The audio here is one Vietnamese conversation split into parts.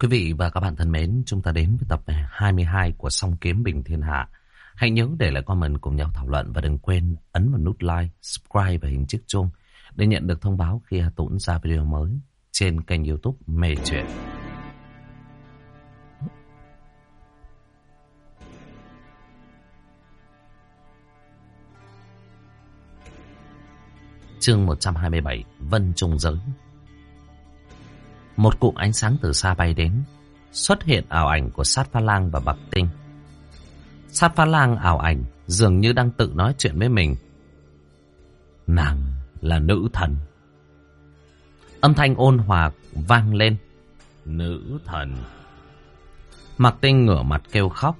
Quý vị và các bạn thân mến, chúng ta đến với tập 22 của Song Kiếm Bình Thiên Hạ. Hãy nhớ để lại comment cùng nhau thảo luận và đừng quên ấn vào nút like, subscribe và hình chiếc chuông để nhận được thông báo khi Hà Tũng ra video mới trên kênh youtube Mê Chuyện. Chương 127 Vân Trung Giới một cụm ánh sáng từ xa bay đến Xuất hiện ảo ảnh của sát pha lang và bạc tinh. Sát pha lang ảo ảnh Dường như đang tự nói chuyện với mình. Nàng là nữ thần. Âm thanh ôn hòa vang lên. Nữ thần. Mạc Tinh ngửa mặt kêu khóc.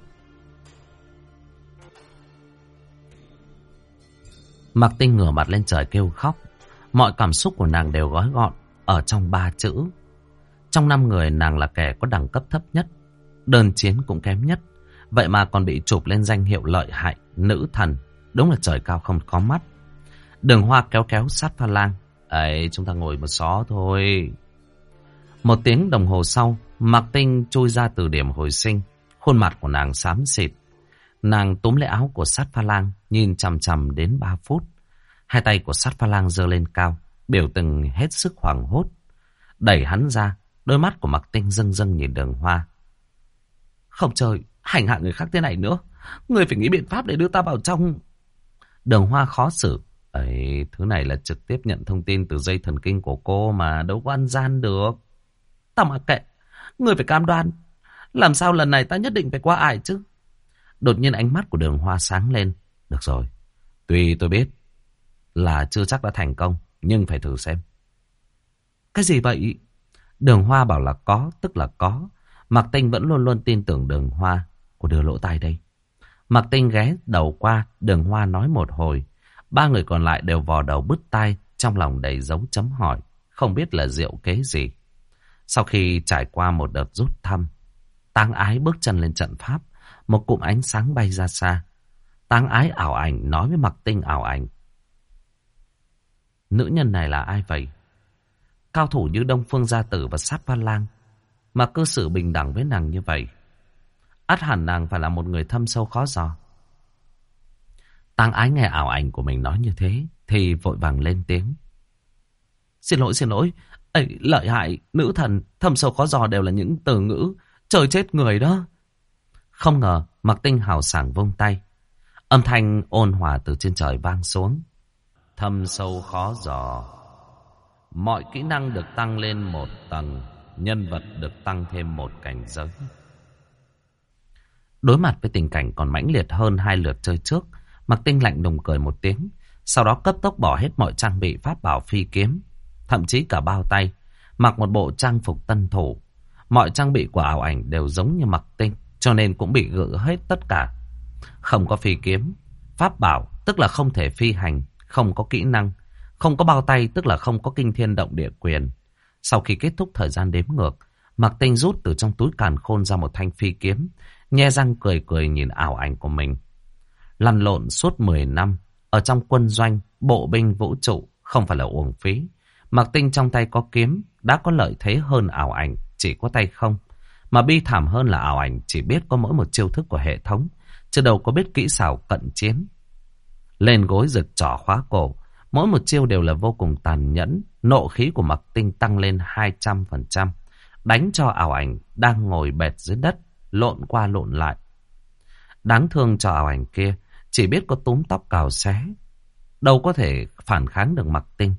Mạc Tinh ngửa mặt lên trời kêu khóc. Mọi cảm xúc của nàng đều gói gọn ở trong ba chữ. Trong năm người nàng là kẻ có đẳng cấp thấp nhất, đơn chiến cũng kém nhất. Vậy mà còn bị chụp lên danh hiệu lợi hại, nữ thần. Đúng là trời cao không có mắt. Đường hoa kéo kéo sát pha lang. Ấy, chúng ta ngồi một xó thôi. Một tiếng đồng hồ sau, Mạc Tinh trôi ra từ điểm hồi sinh. Khuôn mặt của nàng xám xịt. Nàng túm lấy áo của sát pha lang, nhìn chằm chằm đến ba phút. Hai tay của sát pha lang giơ lên cao, biểu tình hết sức hoảng hốt. Đẩy hắn ra, đôi mắt của mặc tinh dâng dâng nhìn đường hoa. Không trời, hành hạ người khác thế này nữa. Người phải nghĩ biện pháp để đưa ta vào trong. Đường hoa khó xử. Ấy, thứ này là trực tiếp nhận thông tin từ dây thần kinh của cô mà đâu có ăn gian được. Ta mà kệ, người phải cam đoan. Làm sao lần này ta nhất định phải qua ải chứ? Đột nhiên ánh mắt của đường hoa sáng lên. Được rồi, tuy tôi biết là chưa chắc đã thành công, nhưng phải thử xem. Cái gì vậy? Đường hoa bảo là có, tức là có. Mạc Tinh vẫn luôn luôn tin tưởng đường hoa. Cô đưa lỗ tai đây. Mạc Tinh ghé đầu qua, đường hoa nói một hồi. Ba người còn lại đều vò đầu bứt tai, trong lòng đầy dấu chấm hỏi. Không biết là rượu kế gì. Sau khi trải qua một đợt rút thăm, Tăng ái bước chân lên trận pháp. Một cụm ánh sáng bay ra xa. Táng ái ảo ảnh nói với mặc tinh ảo ảnh. Nữ nhân này là ai vậy? Cao thủ như Đông Phương Gia Tử và Sát Văn Lang. Mà cư xử bình đẳng với nàng như vậy. át hẳn nàng phải là một người thâm sâu khó dò. Tăng ái nghe ảo ảnh của mình nói như thế. Thì vội vàng lên tiếng. Xin lỗi, xin lỗi. Ấy, lợi hại, nữ thần, thâm sâu khó dò đều là những từ ngữ. Trời chết người đó. Không ngờ, mặc tinh hào sảng vung tay. Âm thanh ôn hòa từ trên trời vang xuống. Thâm sâu khó dò. Mọi kỹ năng được tăng lên một tầng. Nhân vật được tăng thêm một cảnh giới. Đối mặt với tình cảnh còn mãnh liệt hơn hai lượt chơi trước. Mặc tinh lạnh lùng cười một tiếng. Sau đó cấp tốc bỏ hết mọi trang bị pháp bảo phi kiếm. Thậm chí cả bao tay. Mặc một bộ trang phục tân thủ. Mọi trang bị của ảo ảnh đều giống như mặc tinh. Cho nên cũng bị gỡ hết tất cả. Không có phi kiếm, pháp bảo tức là không thể phi hành, không có kỹ năng, không có bao tay tức là không có kinh thiên động địa quyền. Sau khi kết thúc thời gian đếm ngược, Mạc Tinh rút từ trong túi càn khôn ra một thanh phi kiếm, nhe răng cười cười nhìn ảo ảnh của mình. Lăn lộn suốt 10 năm, ở trong quân doanh, bộ binh vũ trụ, không phải là uổng phí. Mạc Tinh trong tay có kiếm, đã có lợi thế hơn ảo ảnh, chỉ có tay không. Mà bi thảm hơn là ảo ảnh chỉ biết có mỗi một chiêu thức của hệ thống, chứ đâu có biết kỹ xảo cận chiến. Lên gối giật trỏ khóa cổ, mỗi một chiêu đều là vô cùng tàn nhẫn, nộ khí của mặc tinh tăng lên 200%, đánh cho ảo ảnh đang ngồi bệt dưới đất, lộn qua lộn lại. Đáng thương cho ảo ảnh kia, chỉ biết có túm tóc cào xé, đâu có thể phản kháng được mặc tinh.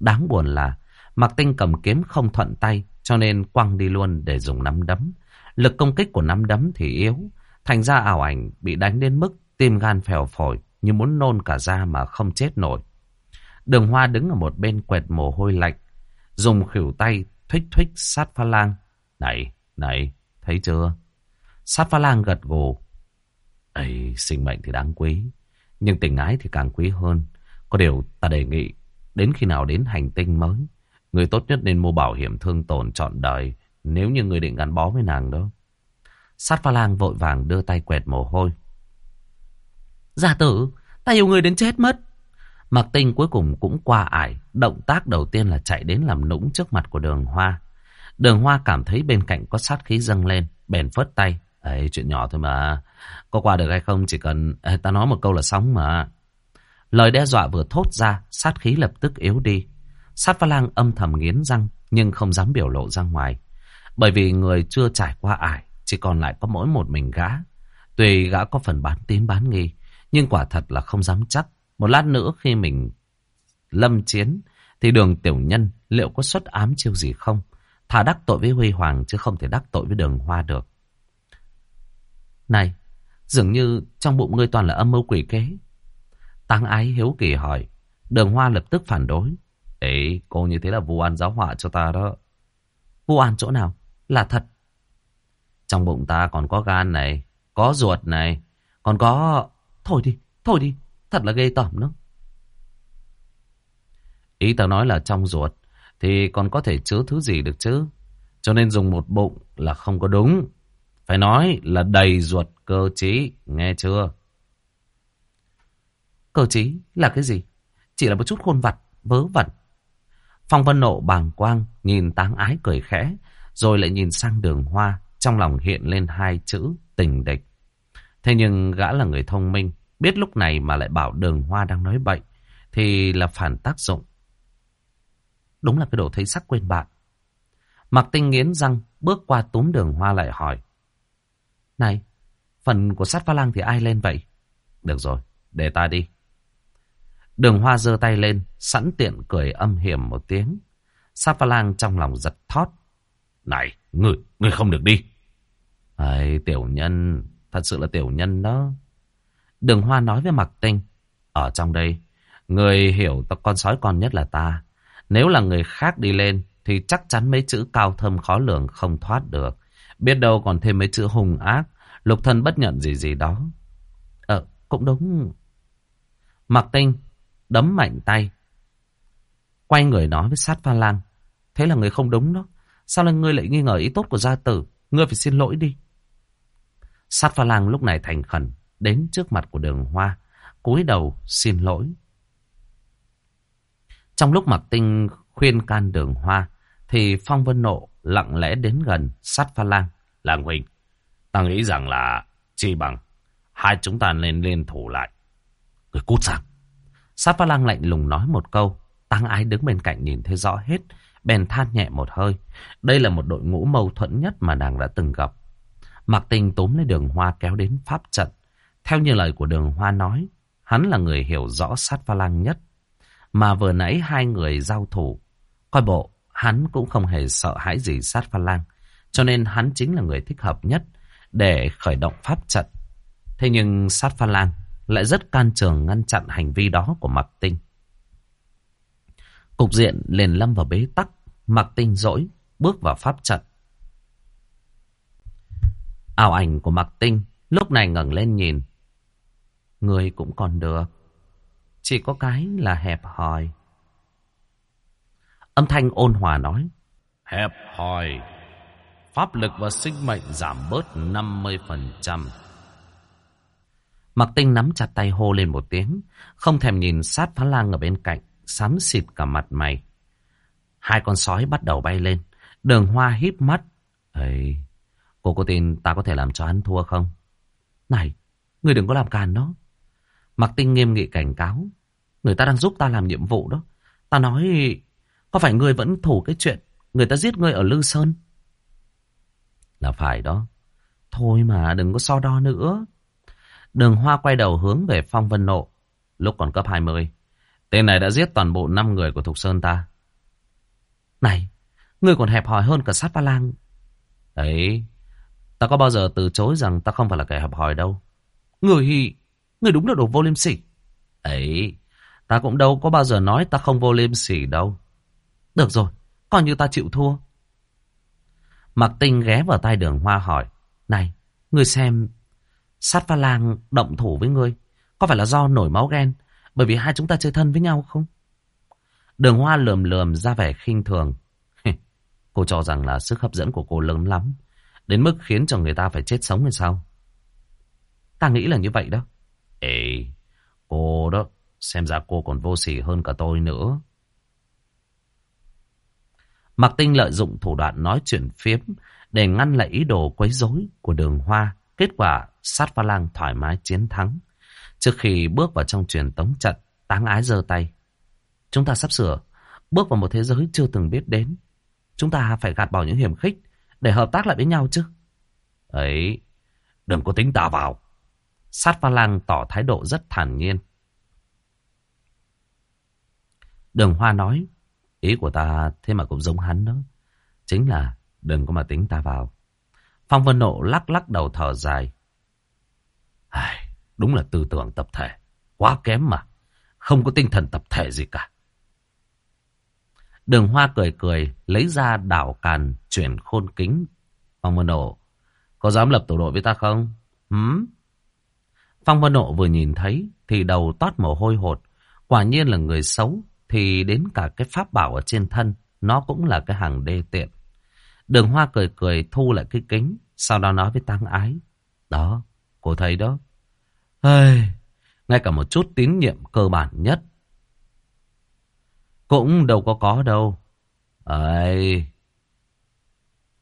Đáng buồn là mặc tinh cầm kiếm không thuận tay, cho nên quăng đi luôn để dùng nắm đấm. Lực công kích của nắm đấm thì yếu. Thành ra ảo ảnh bị đánh đến mức tim gan phèo phổi như muốn nôn cả ra mà không chết nổi. Đường hoa đứng ở một bên quẹt mồ hôi lạnh. Dùng khỉu tay thích thích sát pha lang. Này, này, thấy chưa? Sát pha lang gật gù. ấy sinh mệnh thì đáng quý. Nhưng tình ái thì càng quý hơn. Có điều ta đề nghị đến khi nào đến hành tinh mới Người tốt nhất nên mua bảo hiểm thương tổn trọn đời nếu như người định gắn bó với nàng đó. Sát pha lang vội vàng đưa tay quẹt mồ hôi. Gia tử, ta yêu người đến chết mất. Mặc tinh cuối cùng cũng qua ải. Động tác đầu tiên là chạy đến làm nũng trước mặt của đường hoa. Đường hoa cảm thấy bên cạnh có sát khí dâng lên, bèn phớt tay. Ấy, chuyện nhỏ thôi mà. Có qua được hay không chỉ cần Ê, ta nói một câu là xong mà. Lời đe dọa vừa thốt ra, sát khí lập tức yếu đi. Sát pha lang âm thầm nghiến răng, nhưng không dám biểu lộ ra ngoài. Bởi vì người chưa trải qua ải, chỉ còn lại có mỗi một mình gã. Tuy gã có phần bán tín bán nghi, nhưng quả thật là không dám chắc. Một lát nữa khi mình lâm chiến, thì đường tiểu nhân liệu có xuất ám chiêu gì không? Thà đắc tội với Huy Hoàng chứ không thể đắc tội với đường hoa được. Này, dường như trong bụng ngươi toàn là âm mưu quỷ kế. Tăng ái hiếu kỳ hỏi. Đường hoa lập tức phản đối. Ê, cô như thế là vu oan giáo họa cho ta đó. Vu oan chỗ nào? Là thật. Trong bụng ta còn có gan này, có ruột này, còn có... Thôi đi, thôi đi, thật là ghê tởm đó. Ý tao nói là trong ruột thì còn có thể chứa thứ gì được chứ. Cho nên dùng một bụng là không có đúng. Phải nói là đầy ruột cơ trí, nghe chưa? Cơ trí là cái gì? Chỉ là một chút khôn vặt, vớ vẩn. Phong vân nộ bàng quang, nhìn táng ái cười khẽ, rồi lại nhìn sang đường hoa, trong lòng hiện lên hai chữ tình địch. Thế nhưng gã là người thông minh, biết lúc này mà lại bảo đường hoa đang nói bậy, thì là phản tác dụng. Đúng là cái đồ thấy sắc quên bạn. Mặc tinh nghiến răng, bước qua túm đường hoa lại hỏi. Này, phần của sát pha lang thì ai lên vậy? Được rồi, để ta đi. Đường hoa giơ tay lên, sẵn tiện cười âm hiểm một tiếng. Sát pha lang trong lòng giật thót. Này, người, người không được đi. Ấy, tiểu nhân, thật sự là tiểu nhân đó. Đường hoa nói với mặc tinh. Ở trong đây, người hiểu con sói con nhất là ta. Nếu là người khác đi lên thì chắc chắn mấy chữ cao thâm khó lường không thoát được. Biết đâu còn thêm mấy chữ hung ác, lục thân bất nhận gì gì đó. Ờ, cũng đúng. Mặc tinh đấm mạnh tay. Quay người nói với sát pha lan Thế là người không đúng đó. Sao là ngươi lại nghi ngờ ý tốt của gia tử? Ngươi phải xin lỗi đi. Sát pha lang lúc này thành khẩn. Đến trước mặt của đường hoa. cúi đầu xin lỗi. Trong lúc Mạc Tinh khuyên can đường hoa, thì Phong Vân Nộ lặng lẽ đến gần sát pha lang. Lang Huynh, ta nghĩ rằng là chi bằng hai chúng ta nên liên thủ lại. Người cút sang. Sát pha lang lạnh lùng nói một câu. Tăng ái đứng bên cạnh nhìn thấy rõ hết. Bèn than nhẹ một hơi. Đây là một đội ngũ mâu thuẫn nhất mà nàng đã từng gặp. Mạc Tinh túm lấy đường hoa kéo đến pháp trận. Theo như lời của đường hoa nói, hắn là người hiểu rõ sát pha lang nhất. Mà vừa nãy hai người giao thủ. Coi bộ, hắn cũng không hề sợ hãi gì sát pha lang. Cho nên hắn chính là người thích hợp nhất để khởi động pháp trận. Thế nhưng sát pha lang lại rất can trường ngăn chặn hành vi đó của Mạc Tinh. Cục diện liền lâm vào bế tắc, Mạc Tinh dỗi, bước vào pháp trận. Ảo ảnh của Mạc Tinh lúc này ngẩng lên nhìn. Người cũng còn được. Chỉ có cái là hẹp hòi. Âm thanh ôn hòa nói. Hẹp hòi. Pháp lực và sinh mệnh giảm bớt 50%. Mặc tinh nắm chặt tay hô lên một tiếng. Không thèm nhìn sát phá lang ở bên cạnh. Xám xịt cả mặt mày. Hai con sói bắt đầu bay lên. Đường hoa híp mắt. Ấy, cô có tin ta có thể làm cho hắn thua không? Này, người đừng có làm càn nó. Mặc tinh nghiêm nghị cảnh cáo. Người ta đang giúp ta làm nhiệm vụ đó. Ta nói, có phải ngươi vẫn thủ cái chuyện người ta giết ngươi ở Lư Sơn? Là phải đó. Thôi mà đừng có so đo nữa. Đường Hoa quay đầu hướng về Phong Vân Nộ. Lúc còn cấp 20. Tên này đã giết toàn bộ 5 người của Thục Sơn ta. Này, ngươi còn hẹp hòi hơn cả sát ba lang. Đấy, ta có bao giờ từ chối rằng ta không phải là kẻ hẹp hòi đâu. Người, hị người đúng là đồ vô liêm sỉ. Ấy, ta cũng đâu có bao giờ nói ta không vô liêm sỉ đâu. Được rồi, coi như ta chịu thua. Mạc Tinh ghé vào tai đường hoa hỏi. Này, ngươi xem, sát pha lang động thủ với ngươi, có phải là do nổi máu ghen, bởi vì hai chúng ta chơi thân với nhau không? Đường hoa lườm lườm ra vẻ khinh thường. cô cho rằng là sức hấp dẫn của cô lớn lắm, đến mức khiến cho người ta phải chết sống hay sao? Ta nghĩ là như vậy đó. Cô đó, xem ra cô còn vô sỉ hơn cả tôi nữa. Mạc Tinh lợi dụng thủ đoạn nói chuyện phiếm để ngăn lại ý đồ quấy rối của đường hoa. Kết quả sát pha lang thoải mái chiến thắng. Trước khi bước vào trong truyền tống trận, táng ái giơ tay. Chúng ta sắp sửa bước vào một thế giới chưa từng biết đến. Chúng ta phải gạt bỏ những hiểm khích để hợp tác lại với nhau chứ. Ấy, đừng có tính ta vào. Sát pha lang tỏ thái độ rất thản nhiên. Đường Hoa nói, ý của ta thế mà cũng giống hắn đó. Chính là đừng có mà tính ta vào. Phong Vân Nộ lắc lắc đầu thở dài. Ai, đúng là tư tưởng tập thể. Quá kém mà. Không có tinh thần tập thể gì cả. Đường Hoa cười cười, lấy ra đảo càn chuyển khôn kính. Phong Vân Nộ, có dám lập tổ đội với ta không? Hứng? Phong Vân Nộ vừa nhìn thấy thì đầu toát mồ hôi hột. Quả nhiên là người xấu thì đến cả cái pháp bảo ở trên thân nó cũng là cái hàng đê tiện. Đường Hoa cười cười thu lại cái kính, sau đó nói với Tăng Ái. Đó, cô thấy đó. Ây, ngay cả một chút tín nhiệm cơ bản nhất. Cũng đâu có có đâu. Ấy.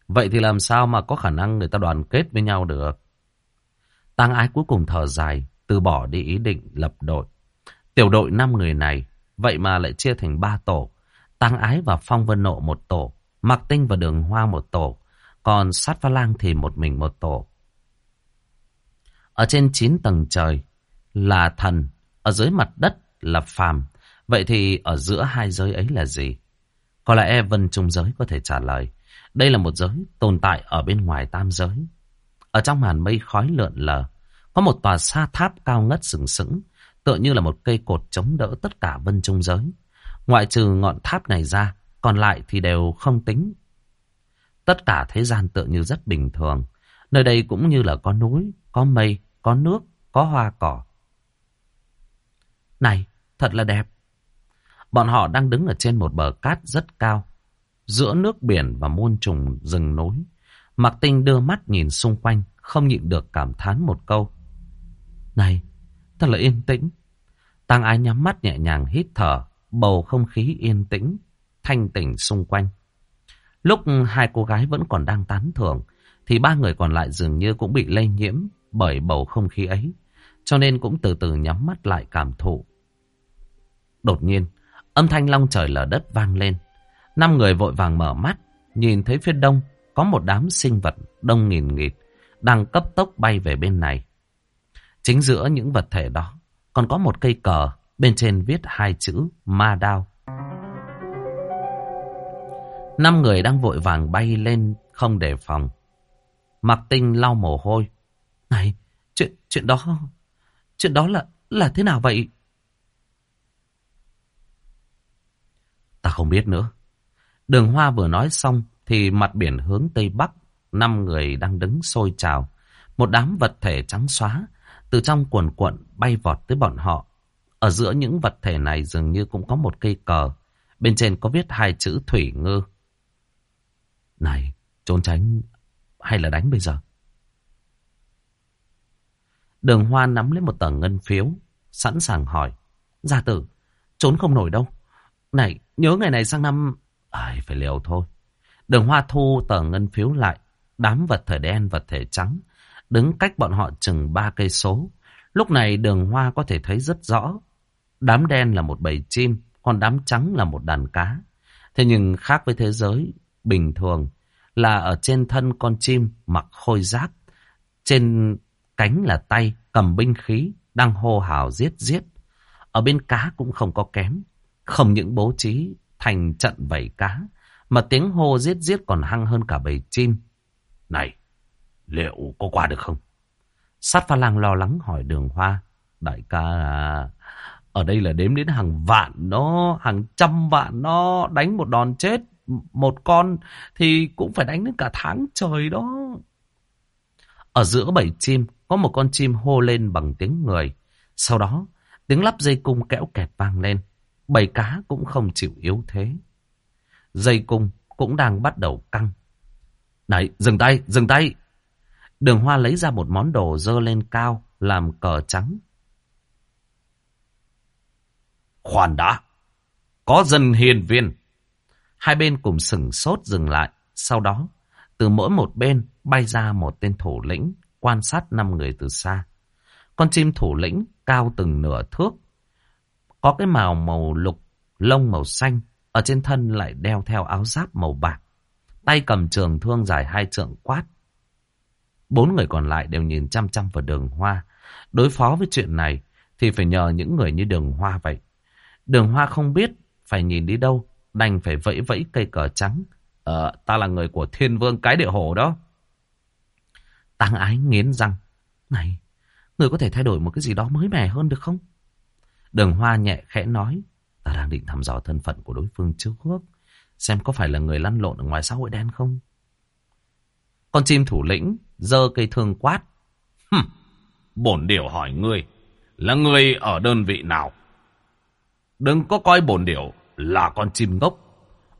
Vậy thì làm sao mà có khả năng người ta đoàn kết với nhau được? Tăng Ái cuối cùng thở dài, từ bỏ đi ý định lập đội. Tiểu đội 5 người này, vậy mà lại chia thành 3 tổ. Tăng Ái và Phong Vân Nộ một tổ. Mạc Tinh và Đường Hoa một tổ, còn Sát Pha Lang thì một mình một tổ. Ở trên 9 tầng trời là thần, ở dưới mặt đất là phàm. Vậy thì ở giữa hai giới ấy là gì? Có lẽ Vân Trung Giới có thể trả lời. Đây là một giới tồn tại ở bên ngoài tam giới. Ở trong màn mây khói lượn lờ, có một tòa sa tháp cao ngất sừng sững, tựa như là một cây cột chống đỡ tất cả Vân Trung Giới. Ngoại trừ ngọn tháp này ra, còn lại thì đều không tính. Tất cả thế gian tựa như rất bình thường. Nơi đây cũng như là có núi, có mây, có nước, có hoa cỏ. Này, thật là đẹp. Bọn họ đang đứng ở trên một bờ cát rất cao, giữa nước biển và muôn trùng rừng núi. Mạc Tinh đưa mắt nhìn xung quanh, không nhịn được cảm thán một câu. Này, thật là yên tĩnh. Tăng ái nhắm mắt nhẹ nhàng hít thở, bầu không khí yên tĩnh thanh tỉnh xung quanh. Lúc hai cô gái vẫn còn đang tán thưởng, thì ba người còn lại dường như cũng bị lây nhiễm bởi bầu không khí ấy, cho nên cũng từ từ nhắm mắt lại cảm thụ. Đột nhiên, âm thanh long trời lở đất vang lên. Năm người vội vàng mở mắt, nhìn thấy phía đông có một đám sinh vật đông nghìn nghịt đang cấp tốc bay về bên này. Chính giữa những vật thể đó còn có một cây cờ bên trên viết hai chữ ma đao. Năm người đang vội vàng bay lên không đề phòng. Mặc tinh lau mồ hôi. Này, chuyện chuyện đó, chuyện đó là là thế nào vậy? Ta không biết nữa. Đường Hoa vừa nói xong thì mặt biển hướng tây bắc, năm người đang đứng sôi trào. Một đám vật thể trắng xóa từ trong cuộn cuộn bay vọt tới bọn họ. Ở giữa những vật thể này dường như cũng có một cây cờ. Bên trên có viết hai chữ thủy ngư. Này, trốn tránh hay là đánh bây giờ? Đường Hoa nắm lấy một tờ ngân phiếu, sẵn sàng hỏi. Gia tử, trốn không nổi đâu. Này, nhớ ngày này sang năm... Ai, phải liều thôi. Đường Hoa thu tờ ngân phiếu lại, đám vật thể đen, vật thể trắng, đứng cách bọn họ chừng ba cây số. Lúc này đường Hoa có thể thấy rất rõ. Đám đen là một bầy chim, còn đám trắng là một đàn cá. Thế nhưng khác với thế giới bình thường là ở trên thân con chim mặc khôi giáp. Trên cánh là tay cầm binh khí đang hô hào giết giết. Ở bên cá cũng không có kém. Không những bố trí thành trận vảy cá mà tiếng hô giết giết còn hăng hơn cả bầy chim. Này, liệu có qua được không? Sát pha lang lo lắng hỏi đường hoa. Đại ca à, ở đây là đếm đến hàng vạn nó, hàng trăm vạn nó đánh một đòn chết một con thì cũng phải đánh đến cả tháng trời đó. Ở giữa bầy chim có một con chim hô lên bằng tiếng người. Sau đó tiếng lắp dây cung kẽo kẹt vang lên. Bầy cá cũng không chịu yếu thế. Dây cung cũng đang bắt đầu căng. Này, dừng tay, dừng tay. Đường Hoa lấy ra một món đồ dơ lên cao làm cờ trắng. Khoan đã, có dân hiền viên Hai bên cùng sừng sốt dừng lại. Sau đó, từ mỗi một bên bay ra một tên thủ lĩnh, quan sát năm người từ xa. Con chim thủ lĩnh cao từng nửa thước, có cái màu màu lục, lông màu xanh, ở trên thân lại đeo theo áo giáp màu bạc. Tay cầm trường thương dài hai trượng quát. Bốn người còn lại đều nhìn chăm chăm vào đường hoa. Đối phó với chuyện này thì phải nhờ những người như đường hoa vậy. Đường hoa không biết phải nhìn đi đâu, đành phải vẫy vẫy cây cờ trắng. Ờ, ta là người của thiên vương cái địa hổ đó. Tăng ái nghiến răng. Này, người có thể thay đổi một cái gì đó mới mẻ hơn được không? Đường hoa nhẹ khẽ nói. Ta đang định thăm dò thân phận của đối phương trước bước. Xem có phải là người lăn lộn ở ngoài xã hội đen không? Con chim thủ lĩnh giơ cây thương quát. Hừm, bổn điểu hỏi ngươi, là ngươi ở đơn vị nào? Đừng có coi bổn điểu là con chim ngốc.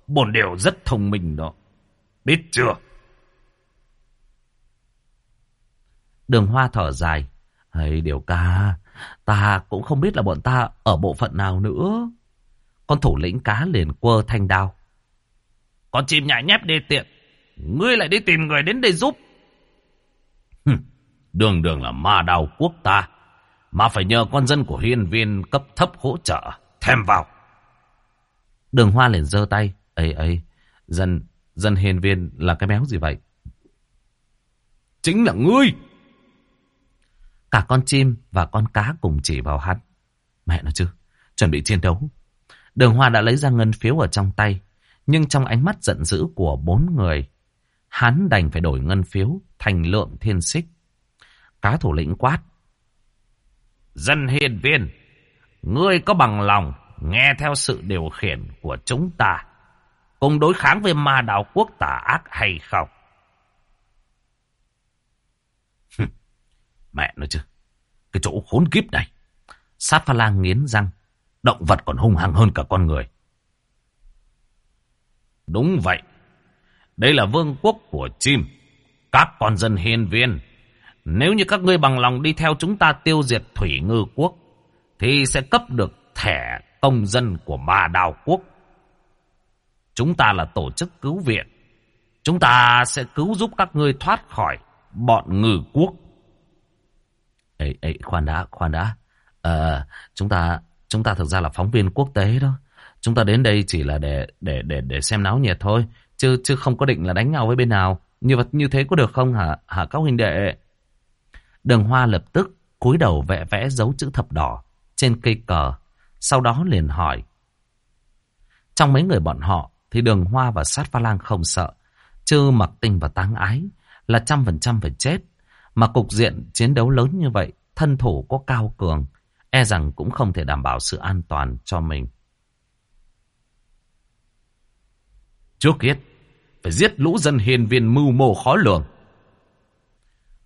Bổn điểu rất thông minh đó. Biết chưa? Đường hoa thở dài. Hay điều ca, ta cũng không biết là bọn ta ở bộ phận nào nữa. Con thủ lĩnh cá liền quơ thanh đao. Con chim nhại nhép đê tiện. Ngươi lại đi tìm người đến đây giúp. đường đường là ma đào quốc ta. Mà phải nhờ con dân của hiên viên cấp thấp hỗ trợ. Thêm vào. Đường hoa liền giơ tay. ấy ấy, dân, dân hiên viên là cái béo gì vậy? Chính là ngươi. Cả con chim và con cá cùng chỉ vào hắn. Mẹ nó chứ, chuẩn bị chiến đấu. Đường Hoa đã lấy ra ngân phiếu ở trong tay. Nhưng trong ánh mắt giận dữ của bốn người, hắn đành phải đổi ngân phiếu thành lượng thiên xích. Cá thủ lĩnh quát. Dân hiền viên, ngươi có bằng lòng nghe theo sự điều khiển của chúng ta, cùng đối kháng với ma đạo quốc tà ác hay không? Mẹ nói chứ, cái chỗ khốn kiếp này. Sát pha lang nghiến răng, động vật còn hung hăng hơn cả con người. Đúng vậy, đây là vương quốc của chim, các con dân hiên viên. Nếu như các ngươi bằng lòng đi theo chúng ta tiêu diệt thủy ngư quốc, thì sẽ cấp được thẻ công dân của ba đào quốc. Chúng ta là tổ chức cứu viện. Chúng ta sẽ cứu giúp các ngươi thoát khỏi bọn ngư quốc. Ê, ê, khoan đã, khoan đã. À, chúng ta chúng ta thực ra là phóng viên quốc tế đó. Chúng ta đến đây chỉ là để để để để xem náo nhiệt thôi, chứ chứ không có định là đánh nhau với bên nào. Như vậy như thế có được không hả? Hả các huynh đệ? Đường Hoa lập tức cúi đầu vẽ vẽ dấu chữ thập đỏ trên cây cờ, sau đó liền hỏi. Trong mấy người bọn họ thì Đường Hoa và Sát Pha Lang không sợ, chứ Mặc tình và Táng Ái là trăm phần trăm phải chết. Mà cục diện chiến đấu lớn như vậy, thân thủ có cao cường, e rằng cũng không thể đảm bảo sự an toàn cho mình. Trước hết, phải giết lũ dân hiền viên mưu mô khó lường.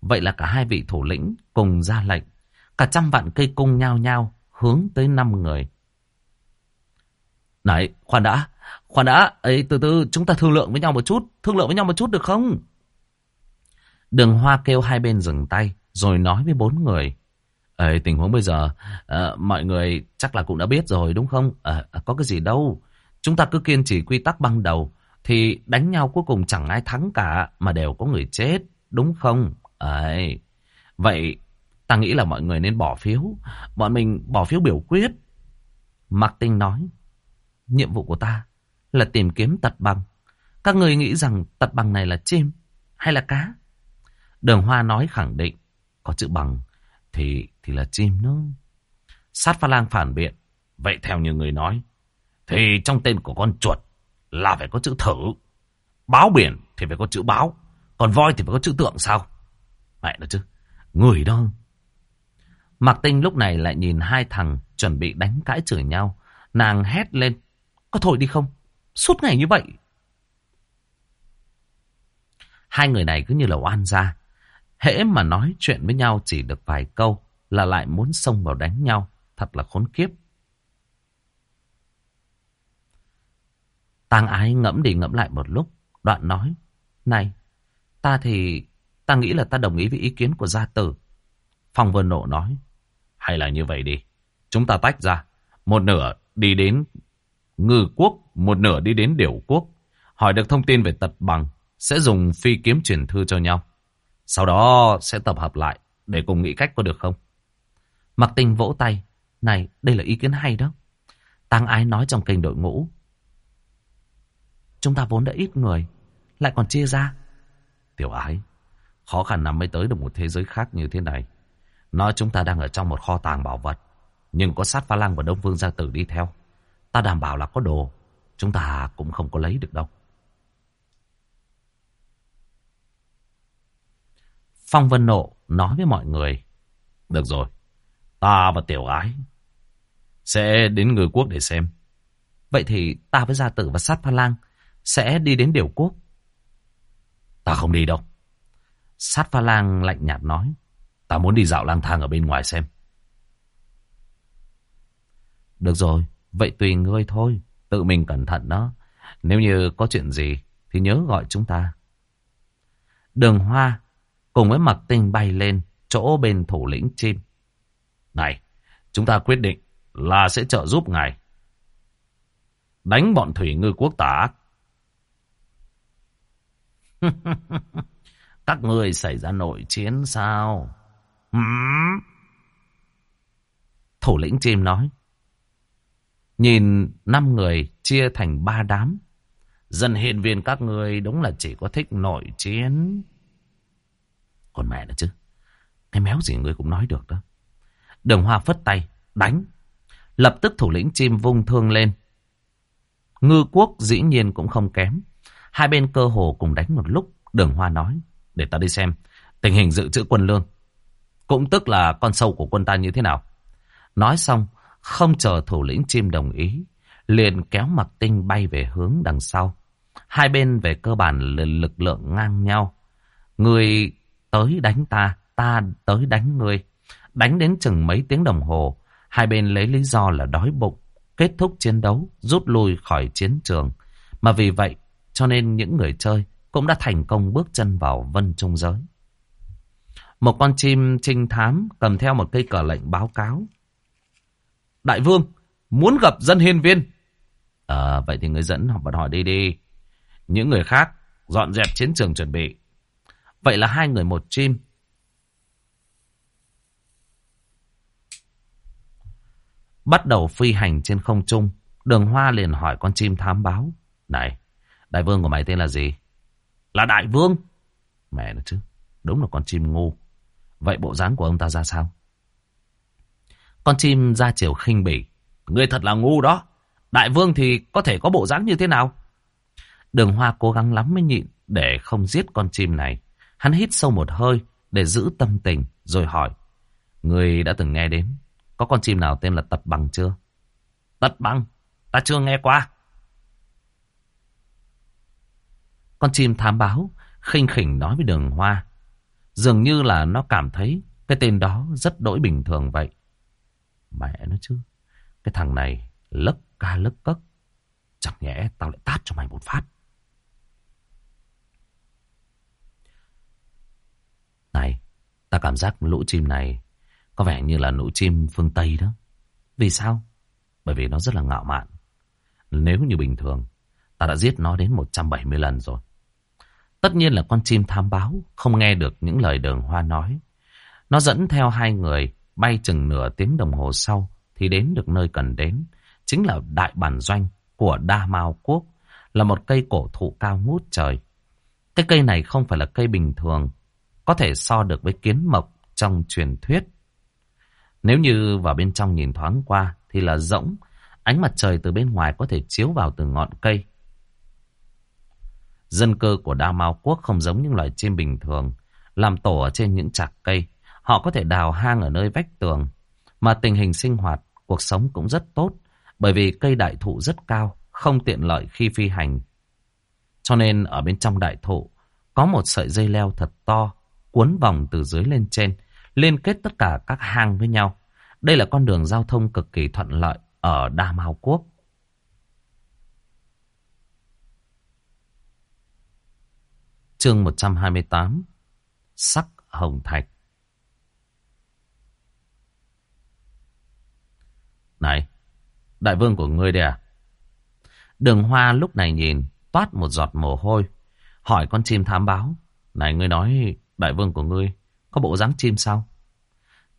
Vậy là cả hai vị thủ lĩnh cùng ra lệnh, cả trăm vạn cây cung nhao nhao hướng tới năm người. Này, khoan đã, khoan đã, ấy từ từ chúng ta thương lượng với nhau một chút, thương lượng với nhau một chút được không? Đường Hoa kêu hai bên dừng tay, rồi nói với bốn người. Ê, tình huống bây giờ, à, mọi người chắc là cũng đã biết rồi đúng không? À, có cái gì đâu. Chúng ta cứ kiên trì quy tắc ban đầu, thì đánh nhau cuối cùng chẳng ai thắng cả, mà đều có người chết, đúng không? Ấy, vậy ta nghĩ là mọi người nên bỏ phiếu. Bọn mình bỏ phiếu biểu quyết. Mạc Tinh nói, nhiệm vụ của ta là tìm kiếm tật bằng. Các người nghĩ rằng tật bằng này là chim hay là cá? Đường Hoa nói khẳng định, có chữ bằng thì thì là chim nó Sát pha lang phản biện, vậy theo như người nói, thì trong tên của con chuột là phải có chữ thử. Báo biển thì phải có chữ báo, còn voi thì phải có chữ tượng sao? Mẹ nó chứ, người đó. Mạc Tinh lúc này lại nhìn hai thằng chuẩn bị đánh cãi chửi nhau. Nàng hét lên, có thôi đi không? Suốt ngày như vậy. Hai người này cứ như là oan gia. Hễ mà nói chuyện với nhau chỉ được vài câu là lại muốn xông vào đánh nhau. Thật là khốn kiếp. Tàng ái ngẫm đi ngẫm lại một lúc. Đoạn nói. Này, ta thì... Ta nghĩ là ta đồng ý với ý kiến của gia tử. Phong vân nộ nói. Hay là như vậy đi. Chúng ta tách ra. Một nửa đi đến Ngư quốc một nửa đi đến điểu quốc. Hỏi được thông tin về tật bằng. Sẽ dùng phi kiếm truyền thư cho nhau. Sau đó sẽ tập hợp lại để cùng nghĩ cách có được không? Mặc tình vỗ tay. Này, đây là ý kiến hay đó. Tăng ái nói trong kênh đội ngũ. Chúng ta vốn đã ít người. Lại còn chia ra. Tiểu ái. Khó khăn lắm mới tới được một thế giới khác như thế này. Nói chúng ta đang ở trong một kho tàng bảo vật. Nhưng có sát pha lăng và đông vương gia tử đi theo. Ta đảm bảo là có đồ. Chúng ta cũng không có lấy được đâu. Phong Vân Nộ nói với mọi người. Được rồi. Ta và tiểu ái sẽ đến ngư quốc để xem. Vậy thì ta với gia tử và sát pha lang sẽ đi đến điều quốc. Ta không đi đâu. Sát pha lang lạnh nhạt nói. Ta muốn đi dạo lang thang ở bên ngoài xem. Được rồi, vậy tùy ngươi thôi. Tự mình cẩn thận đó. Nếu như có chuyện gì thì nhớ gọi chúng ta. Đường hoa cùng với mặc tinh bay lên chỗ bên thủ lĩnh chim. Này, chúng ta quyết định là sẽ trợ giúp ngài. Đánh bọn thủy ngư quốc tả Các người xảy ra nội chiến sao? Hmm? Thủ lĩnh chim nói. Nhìn năm người chia thành ba đám. Dân hiền viên các người đúng là chỉ có thích nội chiến. Còn mẹ nữa chứ. Cái méo gì người cũng nói được đó. Đường hoa phất tay. Đánh. Lập tức thủ lĩnh chim vung thương lên. Ngư quốc dĩ nhiên cũng không kém. Hai bên cơ hồ cùng đánh một lúc. Đường hoa nói. Để ta đi xem. Tình hình dự trữ quân lương. Cũng tức là con sâu của quân ta như thế nào. Nói xong. Không chờ thủ lĩnh chim đồng ý. Liền kéo mặt tinh bay về hướng đằng sau. Hai bên về cơ bản là lực lượng ngang nhau. Người tới đánh ta, ta tới đánh ngươi, Đánh đến chừng mấy tiếng đồng hồ, hai bên lấy lý do là đói bụng, kết thúc chiến đấu, rút lui khỏi chiến trường. Mà vì vậy, cho nên những người chơi cũng đã thành công bước chân vào vân trung giới. Một con chim trinh thám cầm theo một cây cờ lệnh báo cáo. Đại vương, muốn gặp dân hiên viên. Ờ, vậy thì người dẫn họ bọn họ đi đi. Những người khác dọn dẹp chiến trường chuẩn bị. Vậy là hai người một chim. Bắt đầu phi hành trên không trung. Đường Hoa liền hỏi con chim thám báo. Này, đại vương của mày tên là gì? Là đại vương. Mẹ nó chứ, đúng là con chim ngu. Vậy bộ dáng của ông ta ra sao? Con chim ra chiều khinh bỉ. Ngươi thật là ngu đó. Đại vương thì có thể có bộ dáng như thế nào? Đường Hoa cố gắng lắm mới nhịn để không giết con chim này. Hắn hít sâu một hơi để giữ tâm tình, rồi hỏi. Người đã từng nghe đến có con chim nào tên là tật bằng chưa? Tật bằng? Ta chưa nghe qua. Con chim thám báo, khinh khỉnh nói với đường hoa. Dường như là nó cảm thấy cái tên đó rất đỗi bình thường vậy. Mẹ nó chứ. Cái thằng này lấc ca lấc cất. Chẳng nhẽ tao lại tát cho mày một phát. Này, ta cảm giác lũ chim này có vẻ như là lũ chim phương Tây đó. Vì sao? Bởi vì nó rất là ngạo mạn. Nếu như bình thường, ta đã giết nó đến 170 lần rồi. Tất nhiên là con chim tham báo, không nghe được những lời đường hoa nói. Nó dẫn theo hai người, bay chừng nửa tiếng đồng hồ sau, thì đến được nơi cần đến. Chính là đại bản doanh của Đa Mao Quốc, là một cây cổ thụ cao ngút trời. Cái cây này không phải là cây bình thường, có thể so được với kiến mộc trong truyền thuyết. Nếu như vào bên trong nhìn thoáng qua thì là rỗng, ánh mặt trời từ bên ngoài có thể chiếu vào từ ngọn cây. Dân cơ của Đa Mao Quốc không giống những loài chim bình thường, làm tổ ở trên những chạc cây. Họ có thể đào hang ở nơi vách tường, mà tình hình sinh hoạt, cuộc sống cũng rất tốt, bởi vì cây đại thụ rất cao, không tiện lợi khi phi hành. Cho nên ở bên trong đại thụ, có một sợi dây leo thật to, cuốn vòng từ dưới lên trên, liên kết tất cả các hang với nhau. Đây là con đường giao thông cực kỳ thuận lợi ở Đa Mao Quốc. Chương 128 Sắc Hồng Thạch Này, đại vương của ngươi đây à? Đường hoa lúc này nhìn, toát một giọt mồ hôi. Hỏi con chim thám báo. Này ngươi nói, đại vương của ngươi, có bộ dáng chim sao?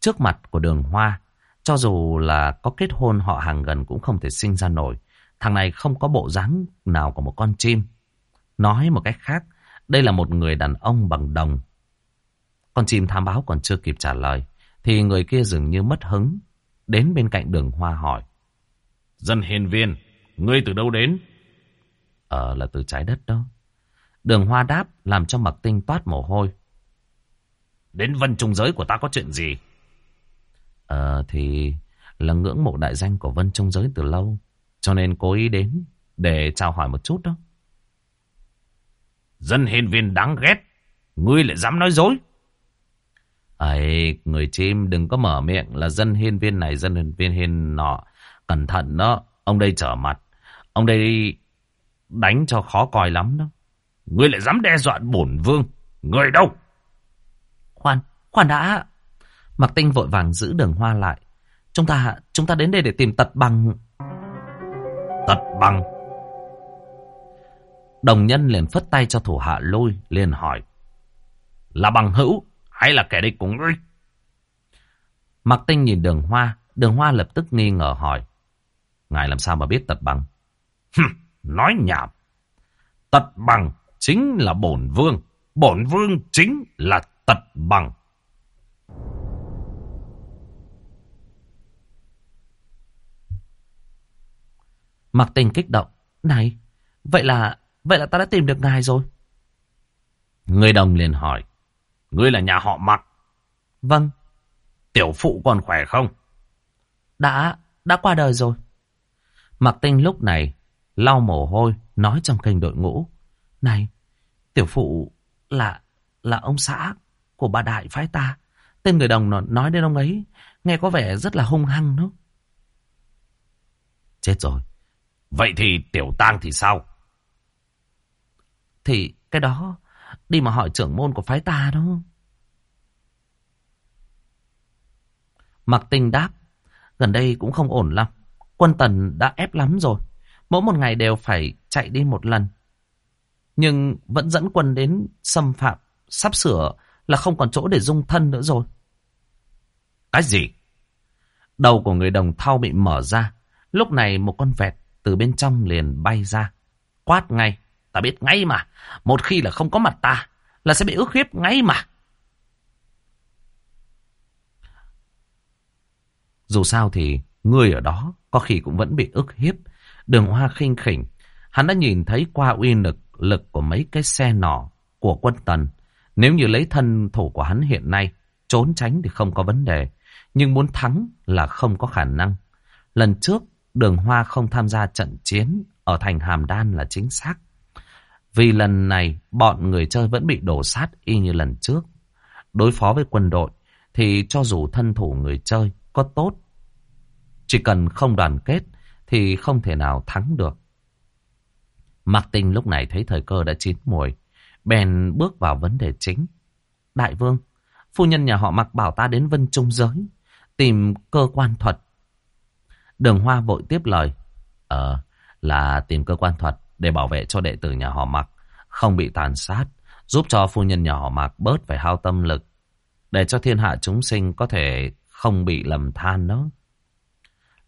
Trước mặt của đường hoa, cho dù là có kết hôn họ hàng gần cũng không thể sinh ra nổi. Thằng này không có bộ dáng nào của một con chim. Nói một cách khác, đây là một người đàn ông bằng đồng. Con chim thám báo còn chưa kịp trả lời, thì người kia dường như mất hứng, đến bên cạnh đường hoa hỏi. Dân hiền viên, ngươi từ đâu đến? Ờ là từ trái đất đó. Đường hoa đáp làm cho mặc tinh toát mồ hôi. Đến vân trung giới của ta có chuyện gì? Ờ thì là ngưỡng mộ đại danh của vân trung giới từ lâu. Cho nên cố ý đến để chào hỏi một chút đó. Dân hiền viên đáng ghét. Ngươi lại dám nói dối. Ấy, người chim đừng có mở miệng là dân hiên viên này, dân hiên viên hiên nọ. Cẩn thận đó, ông đây trở mặt. Ông đây đánh cho khó coi lắm đó. Ngươi lại dám đe dọa bổn vương. Người đâu? Khoan, khoan đã. Mặc tinh vội vàng giữ đường hoa lại. Chúng ta, chúng ta đến đây để tìm tật bằng... Tật bằng? Đồng nhân liền phất tay cho thủ hạ lôi, liền hỏi. Là bằng hữu hay là kẻ địch của ngươi? Mặc tinh nhìn đường hoa, đường hoa lập tức nghi ngờ hỏi. Ngài làm sao mà biết tật bằng? Nói nhảm. Tật bằng chính là bổn vương. Bổn vương chính là tật bằng. Mặc tình kích động. Này, vậy là vậy là ta đã tìm được ngài rồi. Người đồng liền hỏi. Ngươi là nhà họ mặc. Vâng. Tiểu phụ còn khỏe không? Đã, đã qua đời rồi. Mặc tinh lúc này lau mồ hôi nói trong kênh đội ngũ. Này, tiểu phụ là là ông xã của bà đại phái ta. Tên người đồng nói đến ông ấy nghe có vẻ rất là hung hăng nữa. Chết rồi. Vậy thì tiểu tang thì sao? Thì cái đó đi mà hỏi trưởng môn của phái ta đó. Mặc tinh đáp. Gần đây cũng không ổn lắm. Quân tần đã ép lắm rồi. Mỗi một ngày đều phải chạy đi một lần. Nhưng vẫn dẫn quân đến xâm phạm. Sắp sửa là không còn chỗ để dung thân nữa rồi. Cái gì? Đầu của người đồng thau bị mở ra. Lúc này một con vẹt từ bên trong liền bay ra. Quát ngay. Ta biết ngay mà. Một khi là không có mặt ta, là sẽ bị ức hiếp ngay mà. Dù sao thì người ở đó có khi cũng vẫn bị ức hiếp. Đường hoa khinh khỉnh. Hắn đã nhìn thấy qua uy lực lực của mấy cái xe nỏ của quân tần. Nếu như lấy thân thủ của hắn hiện nay, trốn tránh thì không có vấn đề. Nhưng muốn thắng là không có khả năng. Lần trước, đường hoa không tham gia trận chiến ở thành Hàm Đan là chính xác. Vì lần này, bọn người chơi vẫn bị đổ sát y như lần trước. Đối phó với quân đội, thì cho dù thân thủ người chơi có tốt, chỉ cần không đoàn kết, thì không thể nào thắng được. Mạc Tinh lúc này thấy thời cơ đã chín mùi, bèn bước vào vấn đề chính. Đại vương, phu nhân nhà họ mặc bảo ta đến Vân Trung Giới, tìm cơ quan thuật. Đường Hoa vội tiếp lời. Ờ, là tìm cơ quan thuật để bảo vệ cho đệ tử nhà họ mặc không bị tàn sát, giúp cho phu nhân nhà họ mặc bớt phải hao tâm lực, để cho thiên hạ chúng sinh có thể không bị lầm than đó.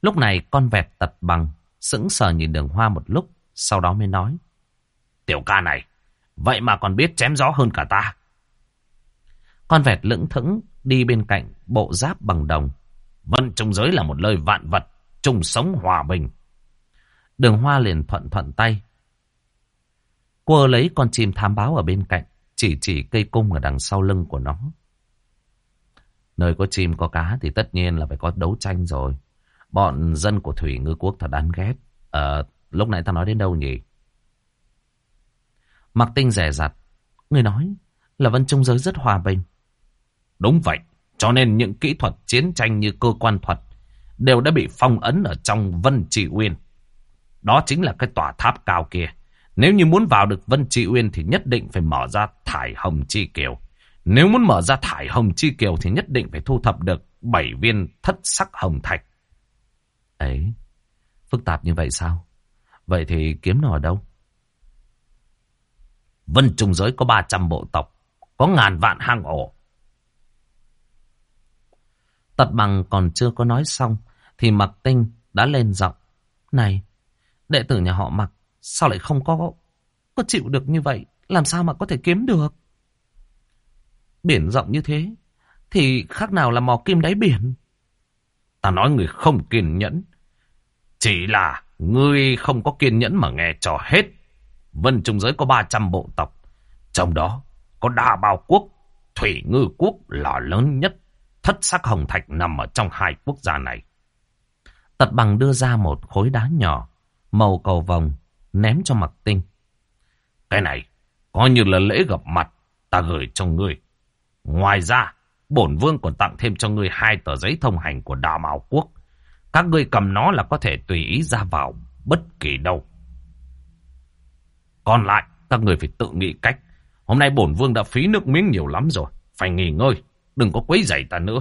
Lúc này con vẹt tật bằng, sững sờ nhìn đường hoa một lúc, sau đó mới nói. Tiểu ca này, vậy mà còn biết chém gió hơn cả ta. Con vẹt lững thững đi bên cạnh bộ giáp bằng đồng. Vân trung giới là một lời vạn vật, chung sống hòa bình. Đường hoa liền thuận thuận tay. Cô lấy con chim thám báo ở bên cạnh, chỉ chỉ cây cung ở đằng sau lưng của nó. Nơi có chim có cá thì tất nhiên là phải có đấu tranh rồi. Bọn dân của Thủy Ngư Quốc thật đáng ghét. Ờ, lúc nãy ta nói đến đâu nhỉ? Mặc tinh rẻ rặt. Người nói là Vân Trung Giới rất hòa bình. Đúng vậy. Cho nên những kỹ thuật chiến tranh như cơ quan thuật đều đã bị phong ấn ở trong Vân Trị Uyên. Đó chính là cái tòa tháp cao kia. Nếu như muốn vào được Vân Trị Uyên thì nhất định phải mở ra Thải Hồng Chi Kiều. Nếu muốn mở ra Thải Hồng Chi Kiều thì nhất định phải thu thập được 7 viên thất sắc hồng thạch. Ấy, phức tạp như vậy sao? Vậy thì kiếm nó ở đâu? Vân trùng giới có 300 bộ tộc, có ngàn vạn hang ổ. Tật bằng còn chưa có nói xong, thì mặc tinh đã lên giọng. Này, đệ tử nhà họ mặc, sao lại không có, có chịu được như vậy? Làm sao mà có thể kiếm được? Biển rộng như thế, thì khác nào là mò kim đáy biển. Ta nói người không kiên nhẫn. Chỉ là ngươi không có kiên nhẫn mà nghe cho hết. Vân Trung Giới có 300 bộ tộc. Trong đó có Đa Bao Quốc, Thủy Ngư Quốc là lớn nhất. Thất sắc hồng thạch nằm ở trong hai quốc gia này. Tật bằng đưa ra một khối đá nhỏ, màu cầu vồng, ném cho mặc tinh. Cái này, coi như là lễ gặp mặt, ta gửi cho ngươi. Ngoài ra, bổn vương còn tặng thêm cho ngươi hai tờ giấy thông hành của Đà Mạo Quốc. Các ngươi cầm nó là có thể tùy ý ra vào bất kỳ đâu. Còn lại, các người phải tự nghĩ cách. Hôm nay bổn vương đã phí nước miếng nhiều lắm rồi. Phải nghỉ ngơi, đừng có quấy rầy ta nữa.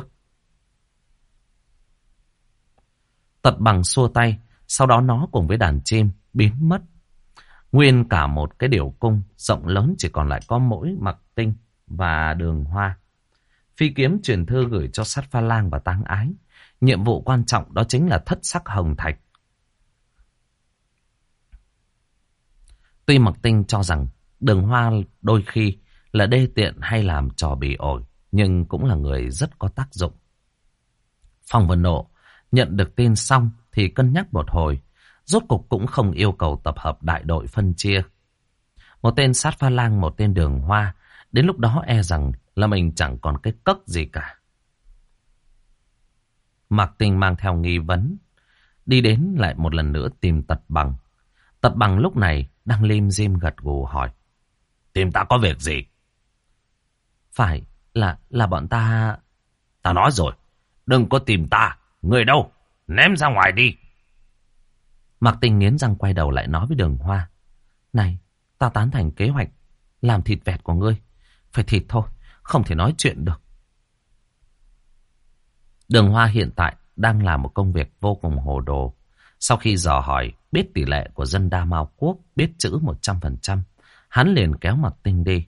Tật bằng xua tay, sau đó nó cùng với đàn chim biến mất. Nguyên cả một cái điều cung rộng lớn chỉ còn lại có mỗi mặc tinh và đường hoa. Phi kiếm truyền thư gửi cho sát pha lang và tang ái. Nhiệm vụ quan trọng đó chính là thất sắc hồng thạch. Tuy mặc tinh cho rằng đường hoa đôi khi là đê tiện hay làm trò bị ổi, nhưng cũng là người rất có tác dụng. Phong Vân Nộ nhận được tin xong thì cân nhắc một hồi, rốt cục cũng không yêu cầu tập hợp đại đội phân chia. Một tên sát pha lang, một tên đường hoa, đến lúc đó e rằng là mình chẳng còn cái cất gì cả. Mạc Tinh mang theo nghi vấn, đi đến lại một lần nữa tìm tật bằng. Tật bằng lúc này đang lim dim gật gù hỏi. Tìm ta có việc gì? Phải, là là bọn ta... Ta nói rồi, đừng có tìm ta, người đâu, ném ra ngoài đi. Mạc Tinh nghiến răng quay đầu lại nói với đường hoa. Này, ta tán thành kế hoạch làm thịt vẹt của ngươi. Phải thịt thôi, không thể nói chuyện được. Đường Hoa hiện tại đang làm một công việc vô cùng hồ đồ. Sau khi dò hỏi, biết tỷ lệ của dân Đa Mao Quốc, biết chữ 100%, hắn liền kéo mặt tinh đi.